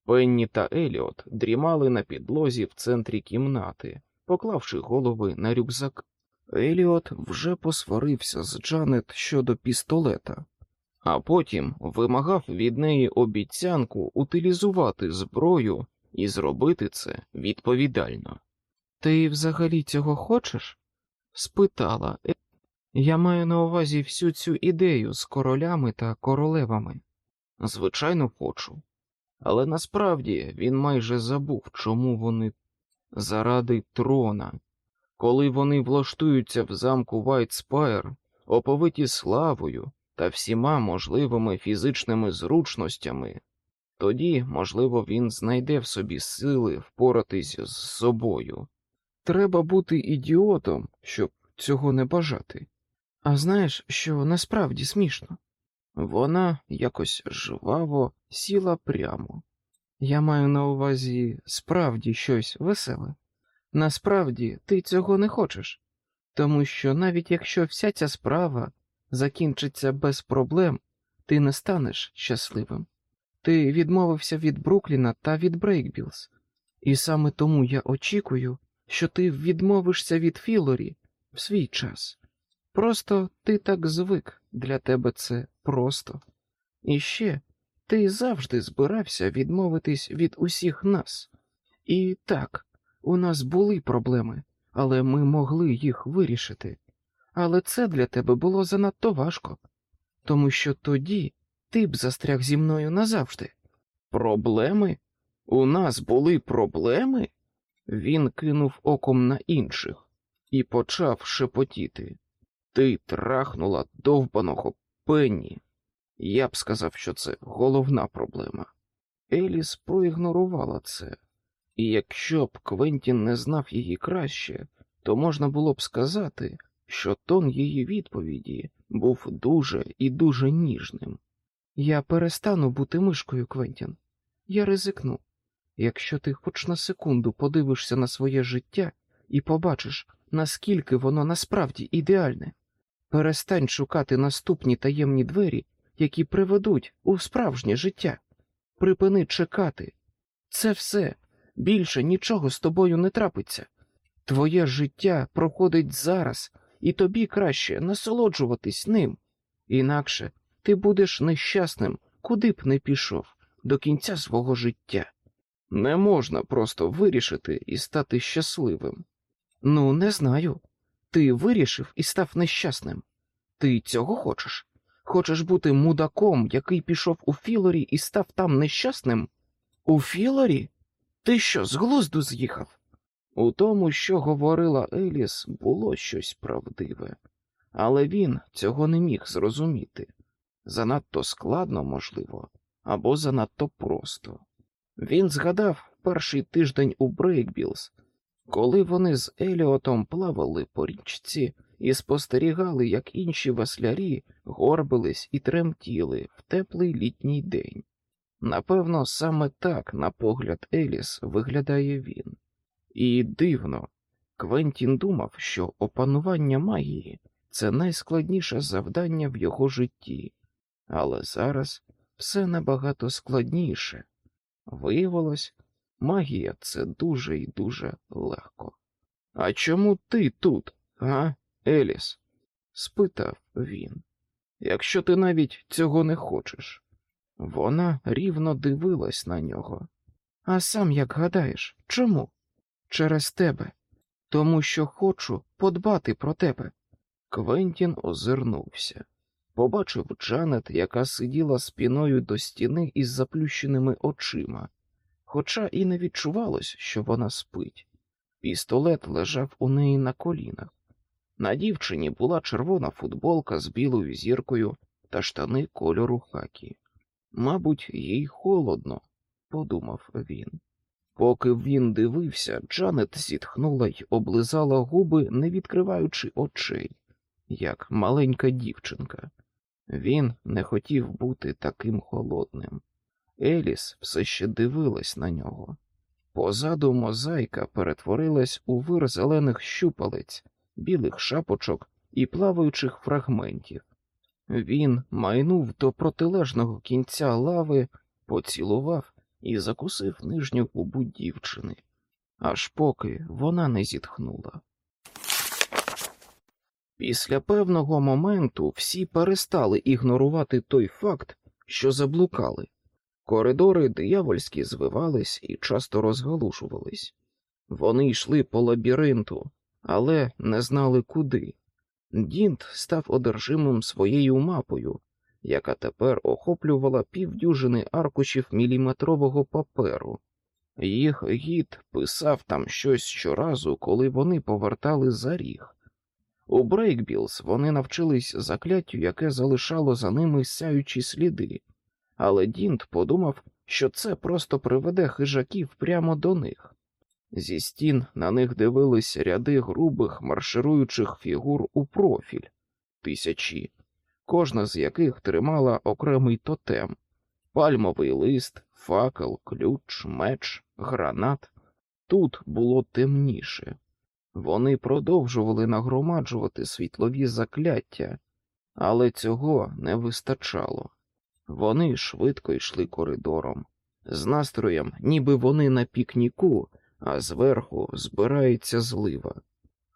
[SPEAKER 1] Пенні та Еліот дрімали на підлозі в центрі кімнати, поклавши голови на рюкзак. Еліот вже посварився з Джанет щодо пістолета, а потім вимагав від неї обіцянку утилізувати зброю і зробити це відповідально.
[SPEAKER 2] Ти взагалі цього хочеш? спитала. Я маю на увазі всю цю ідею з королями та королевами.
[SPEAKER 1] Звичайно, хочу. Але насправді він майже забув, чому вони заради трона. Коли вони влаштуються в замку Вайтспайр, оповиті славою та всіма можливими фізичними зручностями, тоді, можливо, він знайде в собі сили впоратись з собою.
[SPEAKER 2] Треба бути ідіотом, щоб цього не бажати. А знаєш, що насправді смішно?
[SPEAKER 1] Вона якось жваво сіла прямо.
[SPEAKER 2] Я маю на увазі справді щось веселе. Насправді ти цього не хочеш, тому що навіть якщо вся ця справа закінчиться без проблем, ти не станеш щасливим. Ти відмовився від Брукліна та від Брейкбілз, і саме тому я очікую, що ти відмовишся від Філорі в свій час. Просто ти так звик, для тебе це просто. І ще ти завжди збирався відмовитись від усіх нас. І так, у нас були проблеми, але ми могли їх вирішити. Але це для тебе було занадто важко, тому що тоді ти б застряг зі мною назавжди.
[SPEAKER 1] Проблеми? У нас були проблеми? Він кинув оком на інших і почав шепотіти. Ти трахнула довбаного пенні. Я б сказав, що це головна проблема. Еліс проігнорувала це, і якщо б Квентін не знав її краще, то можна було б сказати, що тон її відповіді був дуже і дуже ніжним.
[SPEAKER 2] Я перестану бути мишкою, Квентін. Я ризикну. Якщо ти хоч на секунду подивишся на своє життя і побачиш, наскільки воно насправді ідеальне, перестань шукати наступні таємні двері, які приведуть у справжнє життя. Припини чекати. Це все більше нічого з тобою не трапиться. Твоє життя проходить зараз, і тобі краще насолоджуватись ним. Інакше ти будеш нещасним, куди б не пішов, до кінця свого життя.
[SPEAKER 1] Не можна просто вирішити і стати щасливим.
[SPEAKER 2] Ну, не знаю. Ти вирішив і став нещасним. Ти цього хочеш? Хочеш бути мудаком, який пішов у Філорі і став там нещасним? У Філорі? Ти що, з глузду з'їхав?
[SPEAKER 1] У тому, що говорила Еліс, було щось правдиве, але він цього не міг зрозуміти. Занадто складно, можливо, або занадто просто. Він згадав перший тиждень у Брейкбілз, коли вони з Еліотом плавали по річці і спостерігали, як інші веслярі горбились і тремтіли в теплий літній день. Напевно, саме так, на погляд Еліс, виглядає він. І дивно, Квентін думав, що опанування магії це найскладніше завдання в його житті, але зараз все набагато складніше. Виявилось, магія це дуже і дуже легко. А чому ти тут, га, Еліс? спитав він. Якщо ти навіть цього не хочеш. Вона рівно дивилась на нього.
[SPEAKER 2] А сам як гадаєш, чому? Через тебе, тому що хочу подбати про тебе.
[SPEAKER 1] Квентін озирнувся, побачив Джанет, яка сиділа спіною до стіни із заплющеними очима, хоча і не відчувалось, що вона спить. Пістолет лежав у неї на колінах. На дівчині була червона футболка з білою зіркою та штани кольору хакі. Мабуть, їй холодно, подумав він. Поки він дивився, Джанет зітхнула й облизала губи, не відкриваючи очей, як маленька дівчинка. Він не хотів бути таким холодним. Еліс все ще дивилась на нього. Позаду мозаїка перетворилась у вир зелених щупалець, білих шапочок і плаваючих фрагментів. Він майнув до протилежного кінця лави, поцілував і закусив нижню губу дівчини, аж поки вона не зітхнула. Після певного моменту всі перестали ігнорувати той факт, що заблукали. Коридори диявольські звивались і часто розгалушувались. Вони йшли по лабіринту, але не знали куди. Дінт став одержимим своєю мапою, яка тепер охоплювала півдюжини аркушів міліметрового паперу. Їх гід писав там щось щоразу, коли вони повертали за ріг. У Брейкбілз вони навчились закляттю, яке залишало за ними сяючі сліди, але Дінт подумав, що це просто приведе хижаків прямо до них. Зі стін на них дивились ряди грубих маршируючих фігур у профіль, тисячі, кожна з яких тримала окремий тотем, пальмовий лист, факел, ключ, меч, гранат. Тут було темніше. Вони продовжували нагромаджувати світлові закляття, але цього не вистачало. Вони швидко йшли коридором, з настроєм, ніби вони на пікніку, а зверху збирається злива.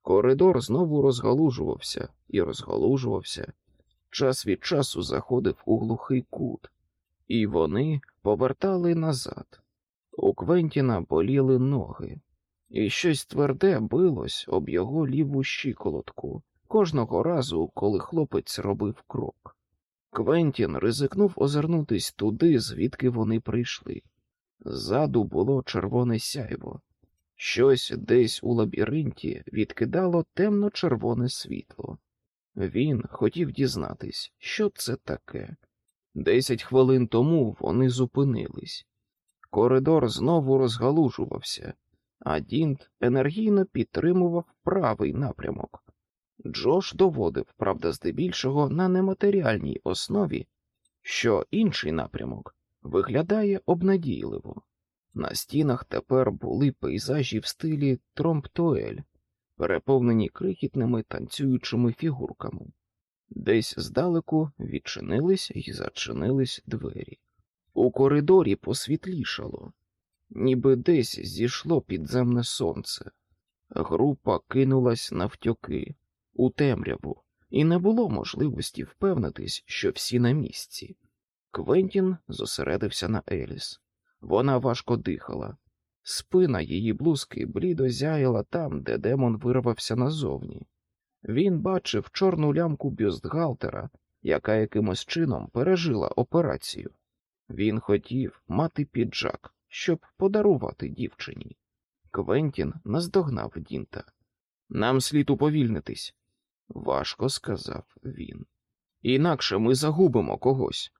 [SPEAKER 1] Коридор знову розгалужувався і розгалужувався, час від часу заходив у глухий кут, і вони повертали назад. У Квентіна боліли ноги, і щось тверде билось об його ліву щиколотку кожного разу, коли хлопець робив крок. Квентін ризикнув озирнутись туди, звідки вони прийшли. Ззаду було червоне сяйво. Щось десь у лабіринті відкидало темно-червоне світло. Він хотів дізнатись, що це таке. Десять хвилин тому вони зупинились. Коридор знову розгалужувався, а Дінт енергійно підтримував правий напрямок. Джош доводив, правда, здебільшого на нематеріальній основі, що інший напрямок виглядає обнадійливо. На стінах тепер були пейзажі в стилі тромптуель, переповнені крихітними танцюючими фігурками. Десь здалеку відчинились і зачинились двері. У коридорі посвітлішало, ніби десь зійшло підземне сонце. Група кинулась навтьоки, у темряву, і не було можливості впевнитись, що всі на місці. Квентін зосередився на Еліс. Вона важко дихала. Спина її блузки блідо зяяла там, де демон вирвався назовні. Він бачив чорну лямку бюстгальтера, яка якимось чином пережила операцію. Він хотів мати піджак, щоб подарувати дівчині. Квентін наздогнав Дінта. Нам слід уповільнитись, важко сказав він. Інакше ми загубимо когось.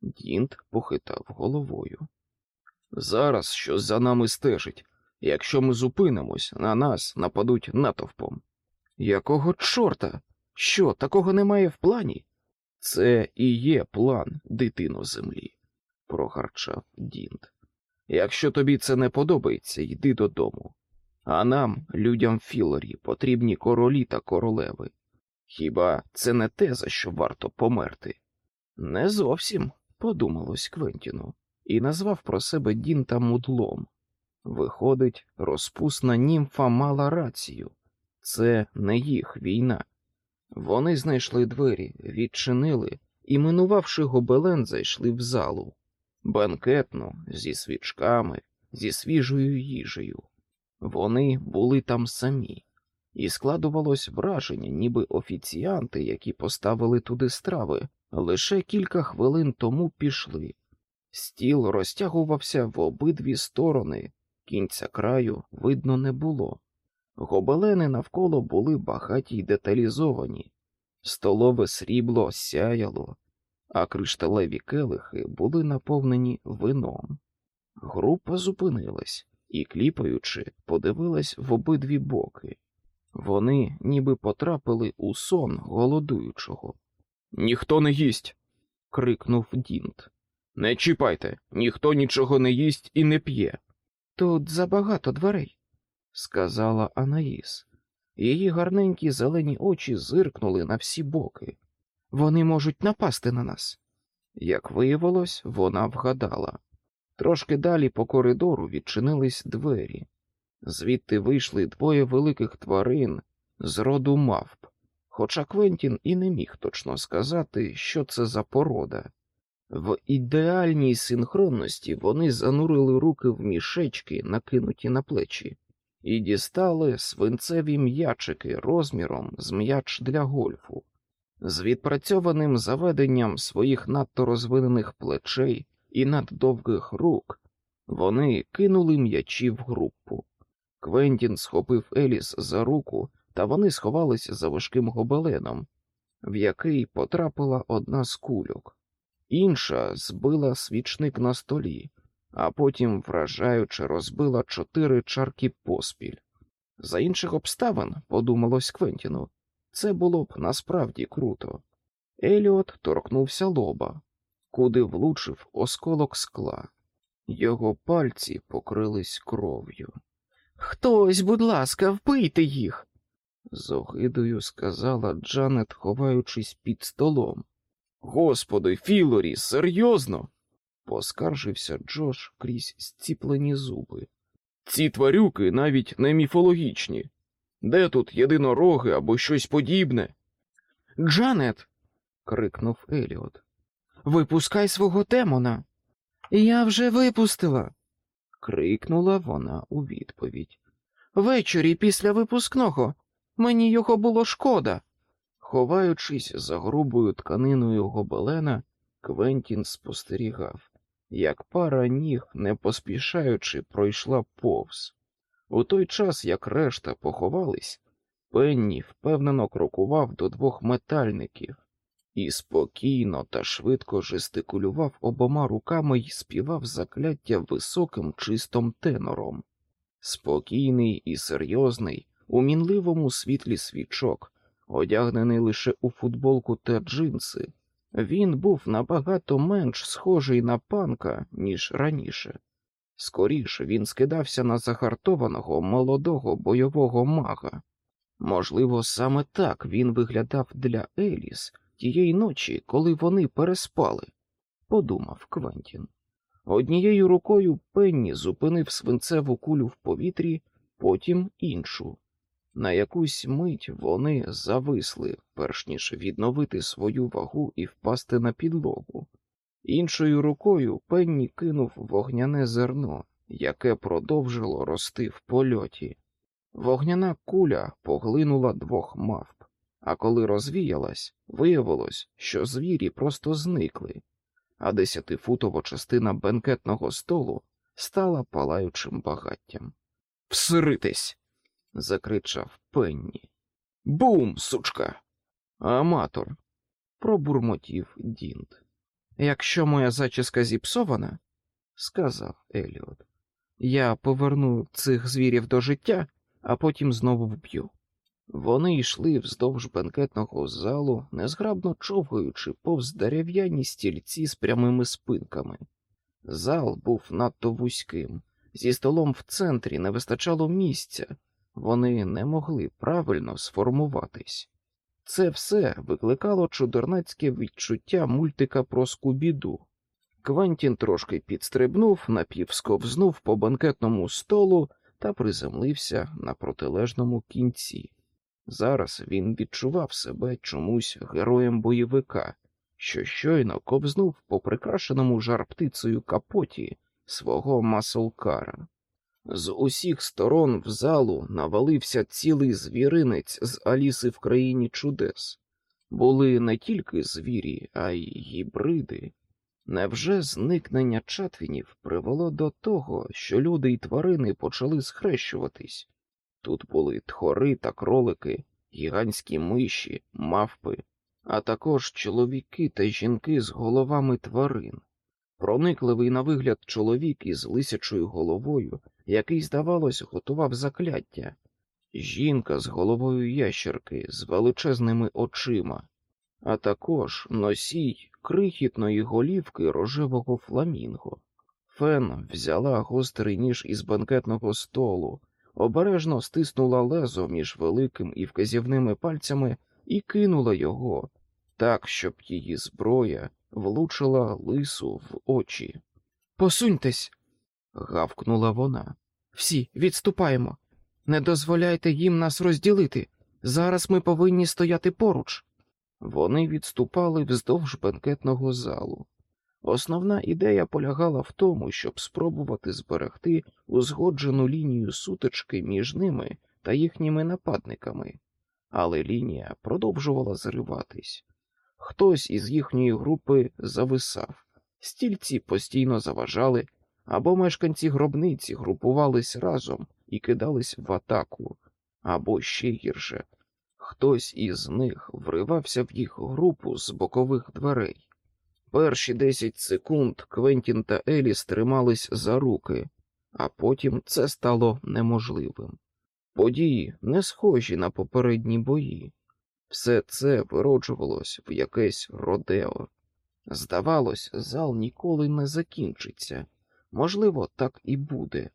[SPEAKER 1] Дінт похитав головою. Зараз щось за нами стежить. Якщо ми зупинимось, на нас нападуть натовпом. Якого чорта? Що, такого немає в плані? Це і є план, дитино землі, прогарчав Дінт. Якщо тобі це не подобається, йди додому. А нам, людям Філорі, потрібні королі та королеви. Хіба це не те, за що варто померти? Не зовсім, подумалось Квентіну, і назвав про себе Дінта мудлом. Виходить, розпусна німфа мала рацію це не їх війна. Вони знайшли двері, відчинили і, минувавши гобелен, зайшли в залу, банкетну зі свічками, зі свіжою їжею. Вони були там самі, і складувалось враження, ніби офіціанти, які поставили туди страви, лише кілька хвилин тому пішли. Стіл розтягувався в обидві сторони, кінця краю видно не було. Гобелени навколо були багаті й деталізовані, столове срібло сяяло, а кришталеві келихи були наповнені вином. Група зупинилась і, кліпаючи, подивилась в обидві боки. Вони ніби потрапили у сон голодуючого. Ніхто не їсть. крикнув Дінт. Не чіпайте, ніхто нічого не їсть і не п'є. Тут забагато дверей, сказала Анаїс. Її гарненькі зелені очі зиркнули на всі боки. Вони можуть напасти на нас. Як виявилось, вона вгадала. Трошки далі по коридору відчинились двері, звідти вийшли двоє великих тварин з роду мавп, хоча Квентін і не міг точно сказати, що це за порода. В ідеальній синхронності вони занурили руки в мішечки, накинуті на плечі, і дістали свинцеві м'ячики розміром з м'яч для гольфу. З відпрацьованим заведенням своїх надто розвинених плечей і наддовгих рук вони кинули м'ячі в групу. Квентін схопив Еліс за руку, та вони сховалися за важким гобеленом, в який потрапила одна з кульок. Інша збила свічник на столі, а потім, вражаючи, розбила чотири чарки поспіль. За інших обставин, подумалось Квентіну, це було б насправді круто. Еліот торкнувся лоба, куди влучив осколок скла. Його пальці покрились кров'ю. Хтось, будь ласка, вбийте їх, з огидою сказала Джанет, ховаючись під столом. Господи, Філорі, серйозно? поскаржився Джош крізь зціплені зуби. Ці тварюки навіть не міфологічні. Де тут єдинороги або щось подібне?
[SPEAKER 2] Джанет. крикнув Еліот. Випускай свого демона. Я вже випустила. крикнула вона у відповідь. Ввечері після випускного мені його було шкода.
[SPEAKER 1] Ховаючись за грубою тканиною гобелена, Квентін спостерігав, як пара ніг, не поспішаючи, пройшла повз. У той час, як решта поховались, Пенні впевнено крокував до двох метальників і спокійно та швидко жестикулював обома руками й співав закляття високим чистим тенором. Спокійний і серйозний, у мінливому світлі свічок, одягнений лише у футболку та джинси, він був набагато менш схожий на панка, ніж раніше. Скоріше він скидався на загартованого молодого бойового мага. Можливо, саме так він виглядав для Еліс тієї ночі, коли вони переспали, подумав Квентін. Однією рукою Пенні зупинив свинцеву кулю в повітрі, потім іншу. На якусь мить вони зависли, перш ніж відновити свою вагу і впасти на підлогу. Іншою рукою Пенні кинув вогняне зерно, яке продовжило рости в польоті. Вогняна куля поглинула двох мавп, а коли розвіялась, виявилось, що звірі просто зникли, а десятифутова частина бенкетного столу стала палаючим багаттям. Всиритись. Закричав Пенні. Бум, сучка! Аматор. пробурмотів Дінт.
[SPEAKER 2] Якщо моя зачіска зіпсована, сказав Еліот, я поверну цих звірів до життя, а потім знову вб'ю.
[SPEAKER 1] Вони йшли вздовж бенкетного залу, незграбно човгаючи повз дерев'яні стільці з прямими спинками. Зал був надто вузьким, зі столом в центрі не вистачало місця, вони не могли правильно сформуватись. Це все викликало чудернацьке відчуття мультика про скубіду. Квентін трошки підстрибнув, напівсковзнув по банкетному столу та приземлився на протилежному кінці. Зараз він відчував себе чомусь героєм бойовика, що щойно ковзнув по прикрашеному жарптицею капоті свого маслкара. З усіх сторон в залу навалився цілий звіринець з Аліси в країні чудес. Були не тільки звірі, а й гібриди. Невже зникнення чатвінів привело до того, що люди й тварини почали схрещуватись? Тут були тхори та кролики, гігантські миші, мавпи, а також чоловіки та жінки з головами тварин. Проникливий на вигляд чоловік із лисячою головою, який, здавалось, готував закляття, жінка з головою ящерки з величезними очима, а також носій крихітної голівки рожевого фламінго. Фен взяла гострий ніж із банкетного столу, обережно стиснула лезо між великим і вказівними пальцями і кинула його, так, щоб її зброя влучила лису в очі.
[SPEAKER 2] Посуньтесь, гавкнула вона. Всі відступаємо. Не дозволяйте їм нас розділити. Зараз ми повинні стояти поруч.
[SPEAKER 1] Вони відступали вздовж бенкетного залу. Основна ідея полягала в тому, щоб спробувати зберегти узгоджену лінію сутички між ними та їхніми нападниками, але лінія продовжувала зриватись. Хтось із їхньої групи зависав, стільці постійно заважали, або мешканці гробниці групувались разом і кидались в атаку, або ще гірше, хтось із них вривався в їх групу з бокових дверей. Перші десять секунд Квентін та Еліс тримались за руки, а потім це стало неможливим. Події не схожі на попередні бої. Все це вироджувалось в якесь родео. Здавалось, зал ніколи не закінчиться. Можливо, так і буде.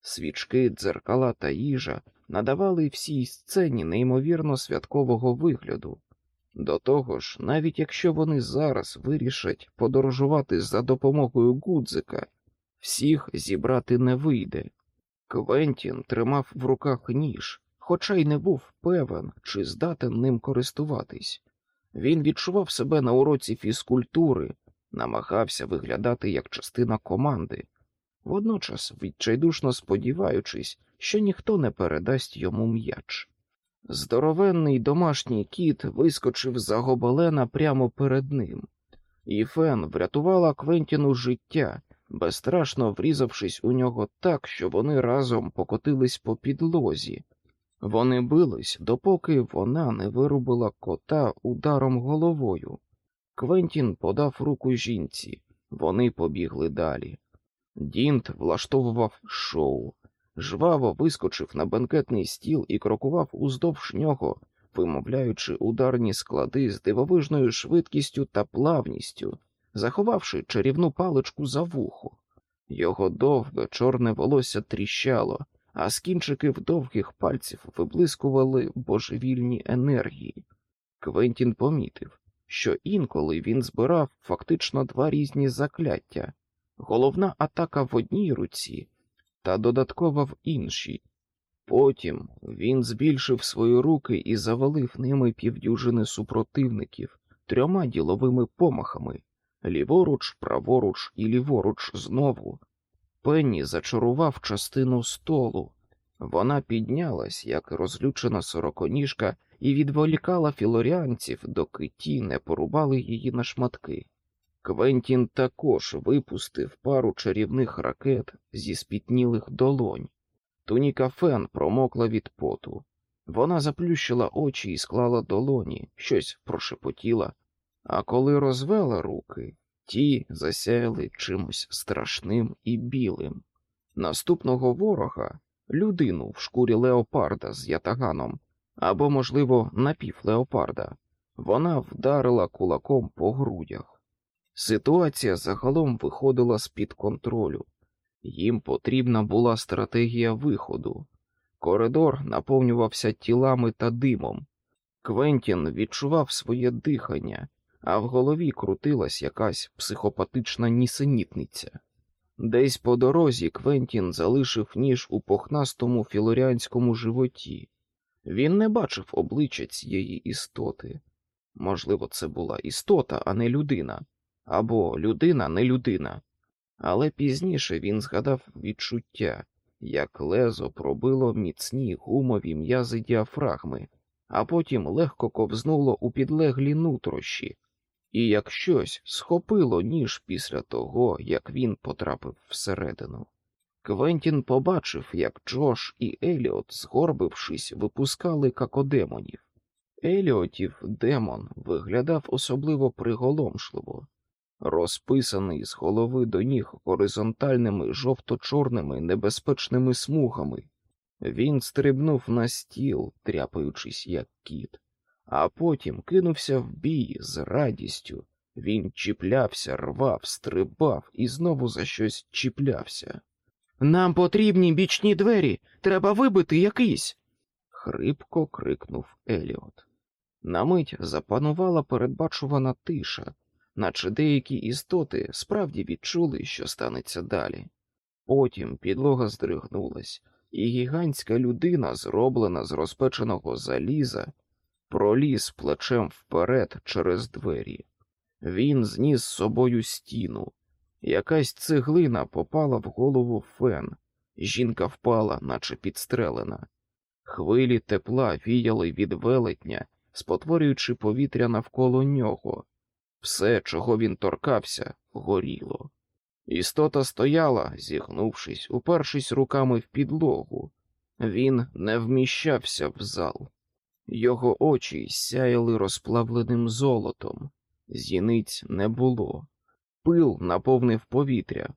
[SPEAKER 1] Свічки, дзеркала та їжа надавали всій сцені неймовірно святкового вигляду. До того ж, навіть якщо вони зараз вирішать подорожувати за допомогою гудзика, всіх зібрати не вийде. Квентін тримав в руках ніж, хоча й не був певен, чи здатен ним користуватись. Він відчував себе на уроці фізкультури, намагався виглядати як частина команди, водночас відчайдушно сподіваючись, що ніхто не передасть йому м'яч. Здоровенний домашній кіт вискочив за гобелена прямо перед ним, і Фен врятувала Квентіну життя, безстрашно врізавшись у нього так, що вони разом покотились по підлозі. Вони бились, допоки вона не вирубила кота ударом головою. Квентін подав руку жінці, вони побігли далі. Дінт влаштовував шоу, жваво вискочив на бенкетний стіл і крокував уздовж нього, вимовляючи ударні склади з дивовижною швидкістю та плавністю, заховавши чарівну паличку за вухо. Його довге чорне волосся тріщало, а з кінчиків довгих пальців виблискували божевільні енергії. Квентін помітив, що інколи він збирав фактично два різні закляття головна атака в одній руці та додаткова в іншій. Потім він збільшив свої руки і завалив ними півдюжини супротивників трьома діловими помахами ліворуч, праворуч і ліворуч знову. Пенні зачарував частину столу. Вона піднялась, як розлючена сороконіжка, і відволікала філоріанців, доки ті не порубали її на шматки. Квентін також випустив пару чарівних ракет зі спітнілих долонь. Туніка Фен промокла від поту. Вона заплющила очі і склала долоні, щось прошепотіла, а коли розвела руки, ті засяяли чимось страшним і білим. Наступного ворога, людину в шкурі леопарда з ятаганом, або, можливо, напівлеопарда, вона вдарила кулаком по грудях. Ситуація загалом виходила з-під контролю. Їм потрібна була стратегія виходу. Коридор наповнювався тілами та димом. Квентін відчував своє дихання, а в голові крутилась якась психопатична нісенітниця. Десь по дорозі Квентін залишив ніж у похнастому філоріанському животі. Він не бачив обличчя цієї істоти. Можливо, це була істота, а не людина, або людина не людина. Але пізніше він згадав відчуття, як лезо пробило міцні гумові м'язи діафрагми, а потім легко ковзнуло у підлеглі нутрощі, і як щось схопило ніж після того, як він потрапив всередину. Квентін побачив, як Джош і Еліот, згорбившись, випускали какодемонів. Еліотів демон виглядав особливо приголомшливо, розписаний з голови до ніг горизонтальними жовто-чорними небезпечними смугами. Він стрибнув на стіл, тряпаючись, як кіт, а потім кинувся в бій з радістю. Він чіплявся, рвав, стрибав і знову за щось чіплявся.
[SPEAKER 2] Нам потрібні бічні двері, треба вибити якийсь.
[SPEAKER 1] хрипко крикнув Еліот. На мить запанувала передбачувана тиша, наче деякі істоти справді відчули, що станеться далі. Потім підлога здригнулась, і гігантська людина, зроблена з розпеченого заліза, проліз плечем вперед через двері. Він зніс з собою стіну. Якась цеглина попала в голову Фен. Жінка впала, наче підстрелена. Хвилі тепла віяли від велетня, спотворюючи повітря навколо нього. Все, чого він торкався, горіло. Істота стояла, зігнувшись, упершись руками в підлогу. Він не вміщався в зал. Його очі сяяли розплавленим золотом, зіниць не було. Пил наповнив повітря.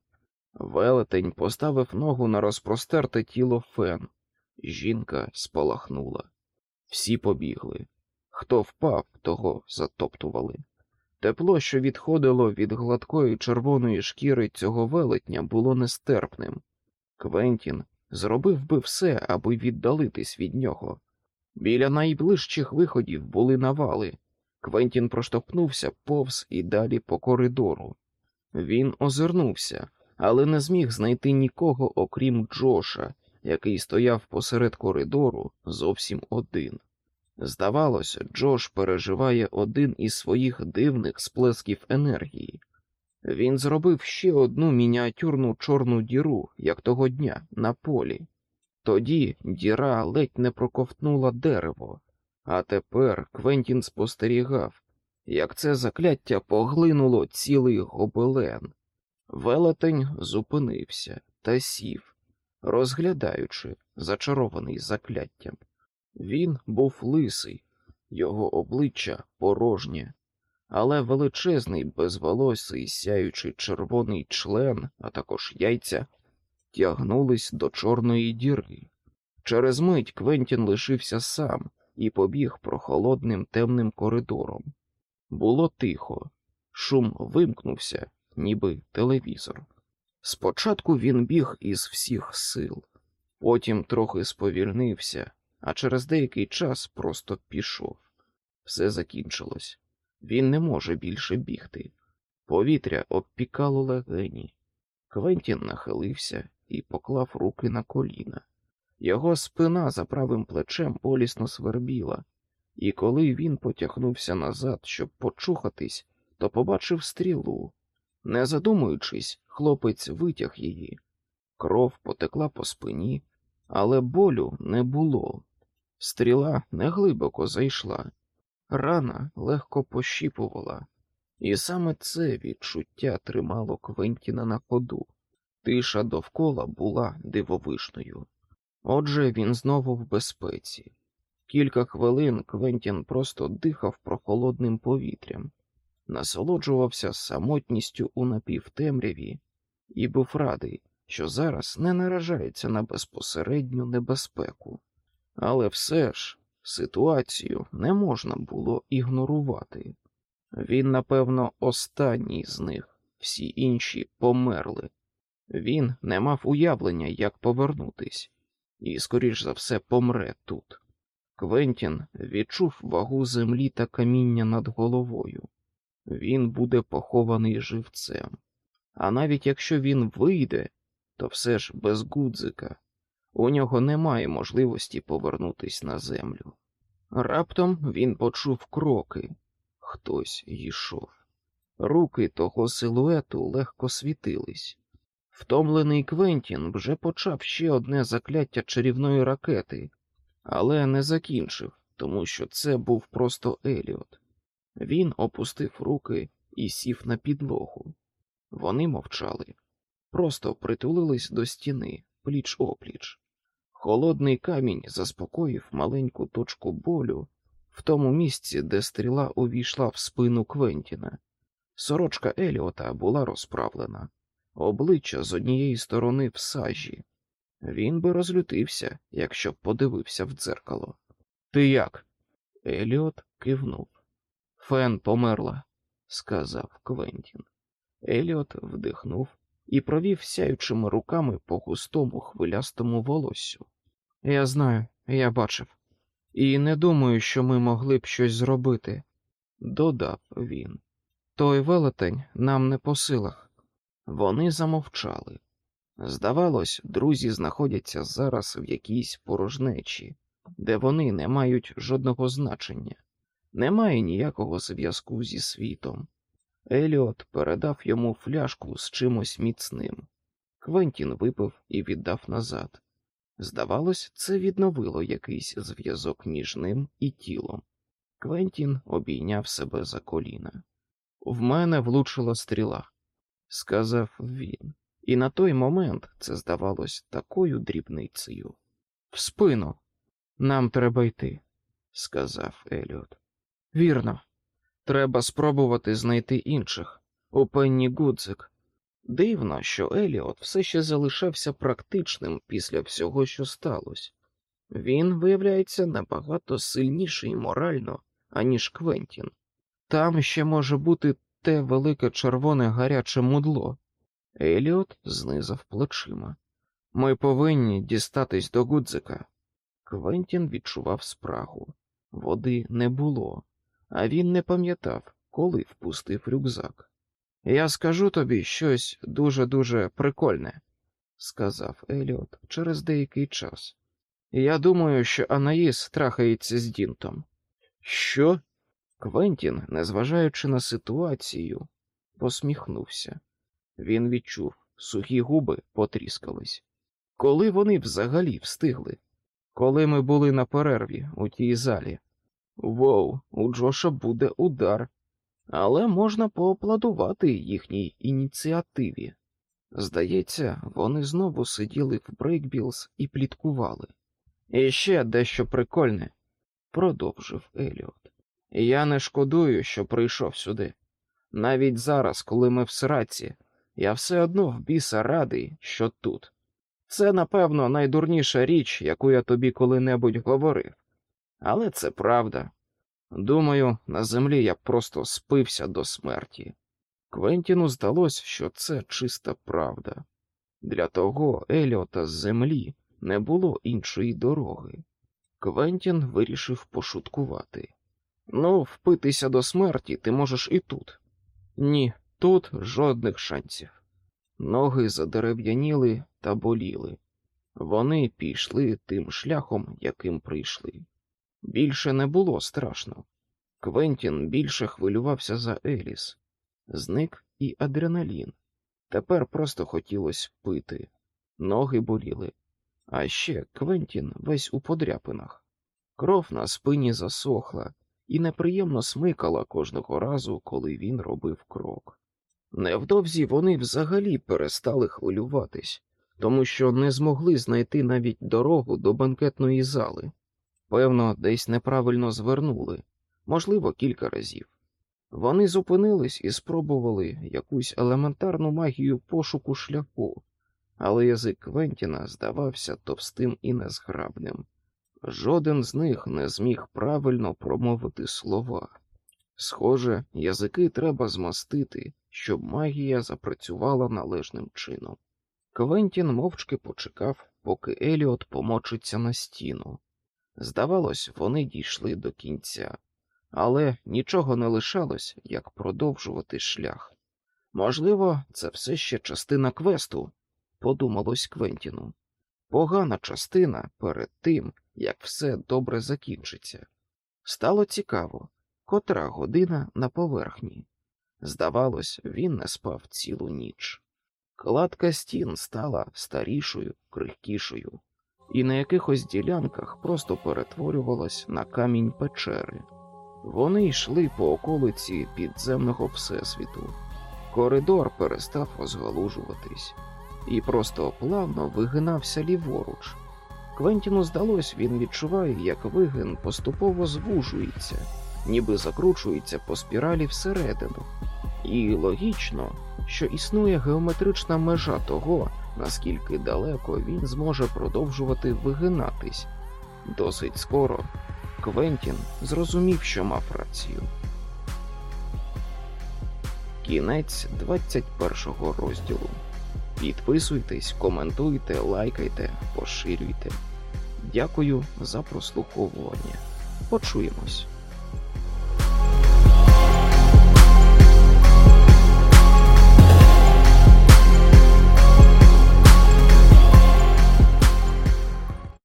[SPEAKER 1] Велетень поставив ногу на розпростерте тіло фен. Жінка спалахнула. Всі побігли. Хто впав, того затоптували. Тепло, що відходило від гладкої червоної шкіри цього велетня, було нестерпним. Квентін зробив би все, аби віддалитись від нього. Біля найближчих виходів були навали. Квентін проштовхнувся повз і далі по коридору. Він озирнувся, але не зміг знайти нікого, окрім Джоша, який стояв посеред коридору зовсім один. Здавалося, Джош переживає один із своїх дивних сплесків енергії. Він зробив ще одну мініатюрну чорну діру, як того дня, на полі. Тоді діра ледь не проковтнула дерево, а тепер Квентін спостерігав, як це закляття поглинуло цілий гобелен. Велетень зупинився та сів, розглядаючи, зачарований закляттям. Він був лисий, його обличчя порожнє, але величезний, безволосий, сяючий червоний член, а також яйця, тягнулись до чорної діри. Через мить Квентін лишився сам і побіг прохолодним темним коридором. Було тихо, шум вимкнувся, ніби телевізор. Спочатку він біг із всіх сил, потім трохи сповільнився, а через деякий час просто пішов. Все закінчилось. Він не може більше бігти. Повітря обпікало легені. Квентін нахилився і поклав руки на коліна. Його спина за правим плечем болісно свербіла, і коли він потягнувся назад, щоб почухатись, то побачив стрілу. Не задумуючись, хлопець витяг її. Кров потекла по спині, але болю не було. Стріла неглибоко зайшла, рана легко пощіпувала, і саме це відчуття тримало Квентіна на ходу. Тиша довкола була дивовижною. Отже, він знову в безпеці. Кілька хвилин Квентін просто дихав прохолодним повітрям, насолоджувався самотністю у напівтемряві і був радий, що зараз не наражається на безпосередню небезпеку. Але все ж ситуацію не можна було ігнорувати. Він, напевно, останній з них, всі інші померли. Він не мав уявлення, як повернутись, і, скоріш за все, помре тут. Квентін відчув вагу землі та каміння над головою. Він буде похований живцем. А навіть якщо він вийде, то все ж без гудзика. У нього немає можливості повернутись на землю. Раптом він почув кроки. Хтось йшов. Руки того силуету легко світились. Втомлений Квентін вже почав ще одне закляття чарівної ракети, але не закінчив, тому що це був просто Еліот. Він опустив руки і сів на підлогу. Вони мовчали, просто притулились до стіни, пліч опліч. Холодний камінь заспокоїв маленьку точку болю в тому місці, де стріла увійшла в спину Квентіна. Сорочка Еліота була розправлена, обличчя з однієї сторони в сажі. Він би розлютився, якщо б подивився в дзеркало. Ти як? Еліот кивнув. Фен померла, сказав Квентін. Еліот вдихнув і провів сяючими руками по густому хвилястому волоссю. Я знаю, я бачив, і не думаю, що ми могли б щось зробити, додав він. Той велетень нам не по силах. Вони замовчали. Здавалось, друзі знаходяться зараз в якійсь порожнечі, де вони не мають жодного значення, немає ніякого зв'язку зі світом. Еліот передав йому фляжку з чимось міцним. Квентін випив і віддав назад. Здавалось, це відновило якийсь зв'язок між ним і тілом. Квентін обійняв себе за коліна. В мене влучила стріла, сказав він, і на той момент це здавалось такою дрібницею. В спину. Нам треба йти, сказав Еліот. Вірно, треба спробувати знайти інших. У Пенні Гудзик. Дивно, що Еліот все ще залишався практичним після всього, що сталося. Він, виявляється, набагато сильніший морально, аніж Квентін. Там ще може бути те велике червоне гаряче мудло. Еліот знизав плечима. Ми повинні дістатись до Гудзика. Квентін відчував спрагу. Води не було, а він не пам'ятав, коли впустив рюкзак. Я скажу тобі щось дуже-дуже прикольне, сказав Еліот через деякий час. Я думаю, що Анаїс трахається з Дінтом. Що? Квентін, незважаючи на ситуацію, посміхнувся. Він відчув, сухі губи потріскались. Коли вони взагалі встигли? Коли ми були на перерві у тій залі. Воу, у Джоша буде удар, але можна поаплодувати їхній ініціативі. Здається, вони знову сиділи в Брейкбілз і пліткували. І ще дещо прикольне, продовжив Еліот. Я не шкодую, що прийшов сюди. Навіть зараз, коли ми в сраці, я все одно в біса радий, що тут. Це, напевно, найдурніша річ, яку я тобі коли-небудь говорив. Але це правда. Думаю, на землі я просто спився до смерті. Квентіну здалось, що це чиста правда. Для того Еліота з землі не було іншої дороги. Квентін вирішив пошуткувати. Ну, впитися до смерті ти можеш і тут. Ні, тут жодних шансів. Ноги задерев'яніли та боліли. Вони пішли тим шляхом, яким прийшли. Більше не було страшно. Квентін більше хвилювався за Еліс. Зник і адреналін. Тепер просто хотілося пити. Ноги боліли. А ще Квентін весь у подряпинах. Кров на спині засохла і неприємно смикала кожного разу, коли він робив крок. Невдовзі вони взагалі перестали хвилюватись, тому що не змогли знайти навіть дорогу до банкетної зали. Певно, десь неправильно звернули, можливо, кілька разів. Вони зупинились і спробували якусь елементарну магію пошуку шляху, але язик Квентіна здавався товстим і незграбним. Жоден з них не зміг правильно промовити слова. Схоже, язики треба змастити, щоб магія запрацювала належним чином. Квентін мовчки почекав, поки Еліот помочиться на стіну. Здавалось, вони дійшли до кінця, але нічого не лишалось, як продовжувати шлях. Можливо, це все ще частина квесту, подумалось Квентіну. Погана частина перед тим, як все добре закінчиться. Стало цікаво, котра година на поверхні. Здавалось, він не спав цілу ніч. Кладка стін стала старішою, крихкішою, і на якихось ділянках просто перетворювалась на камінь печери. Вони йшли по околиці підземного всесвіту. Коридор перестав розгалужуватись і просто плавно вигинався ліворуч. Квентіну здалось, він відчуває, як вигин поступово звужується, ніби закручується по спіралі всередину. І логічно, що існує геометрична межа того, наскільки далеко він зможе продовжувати вигинатись. Досить скоро Квентін зрозумів, що мав рацію. Кінець 21 розділу. Підписуйтесь, коментуйте, лайкайте, поширюйте. Дякую за прослуховування. Почуємось.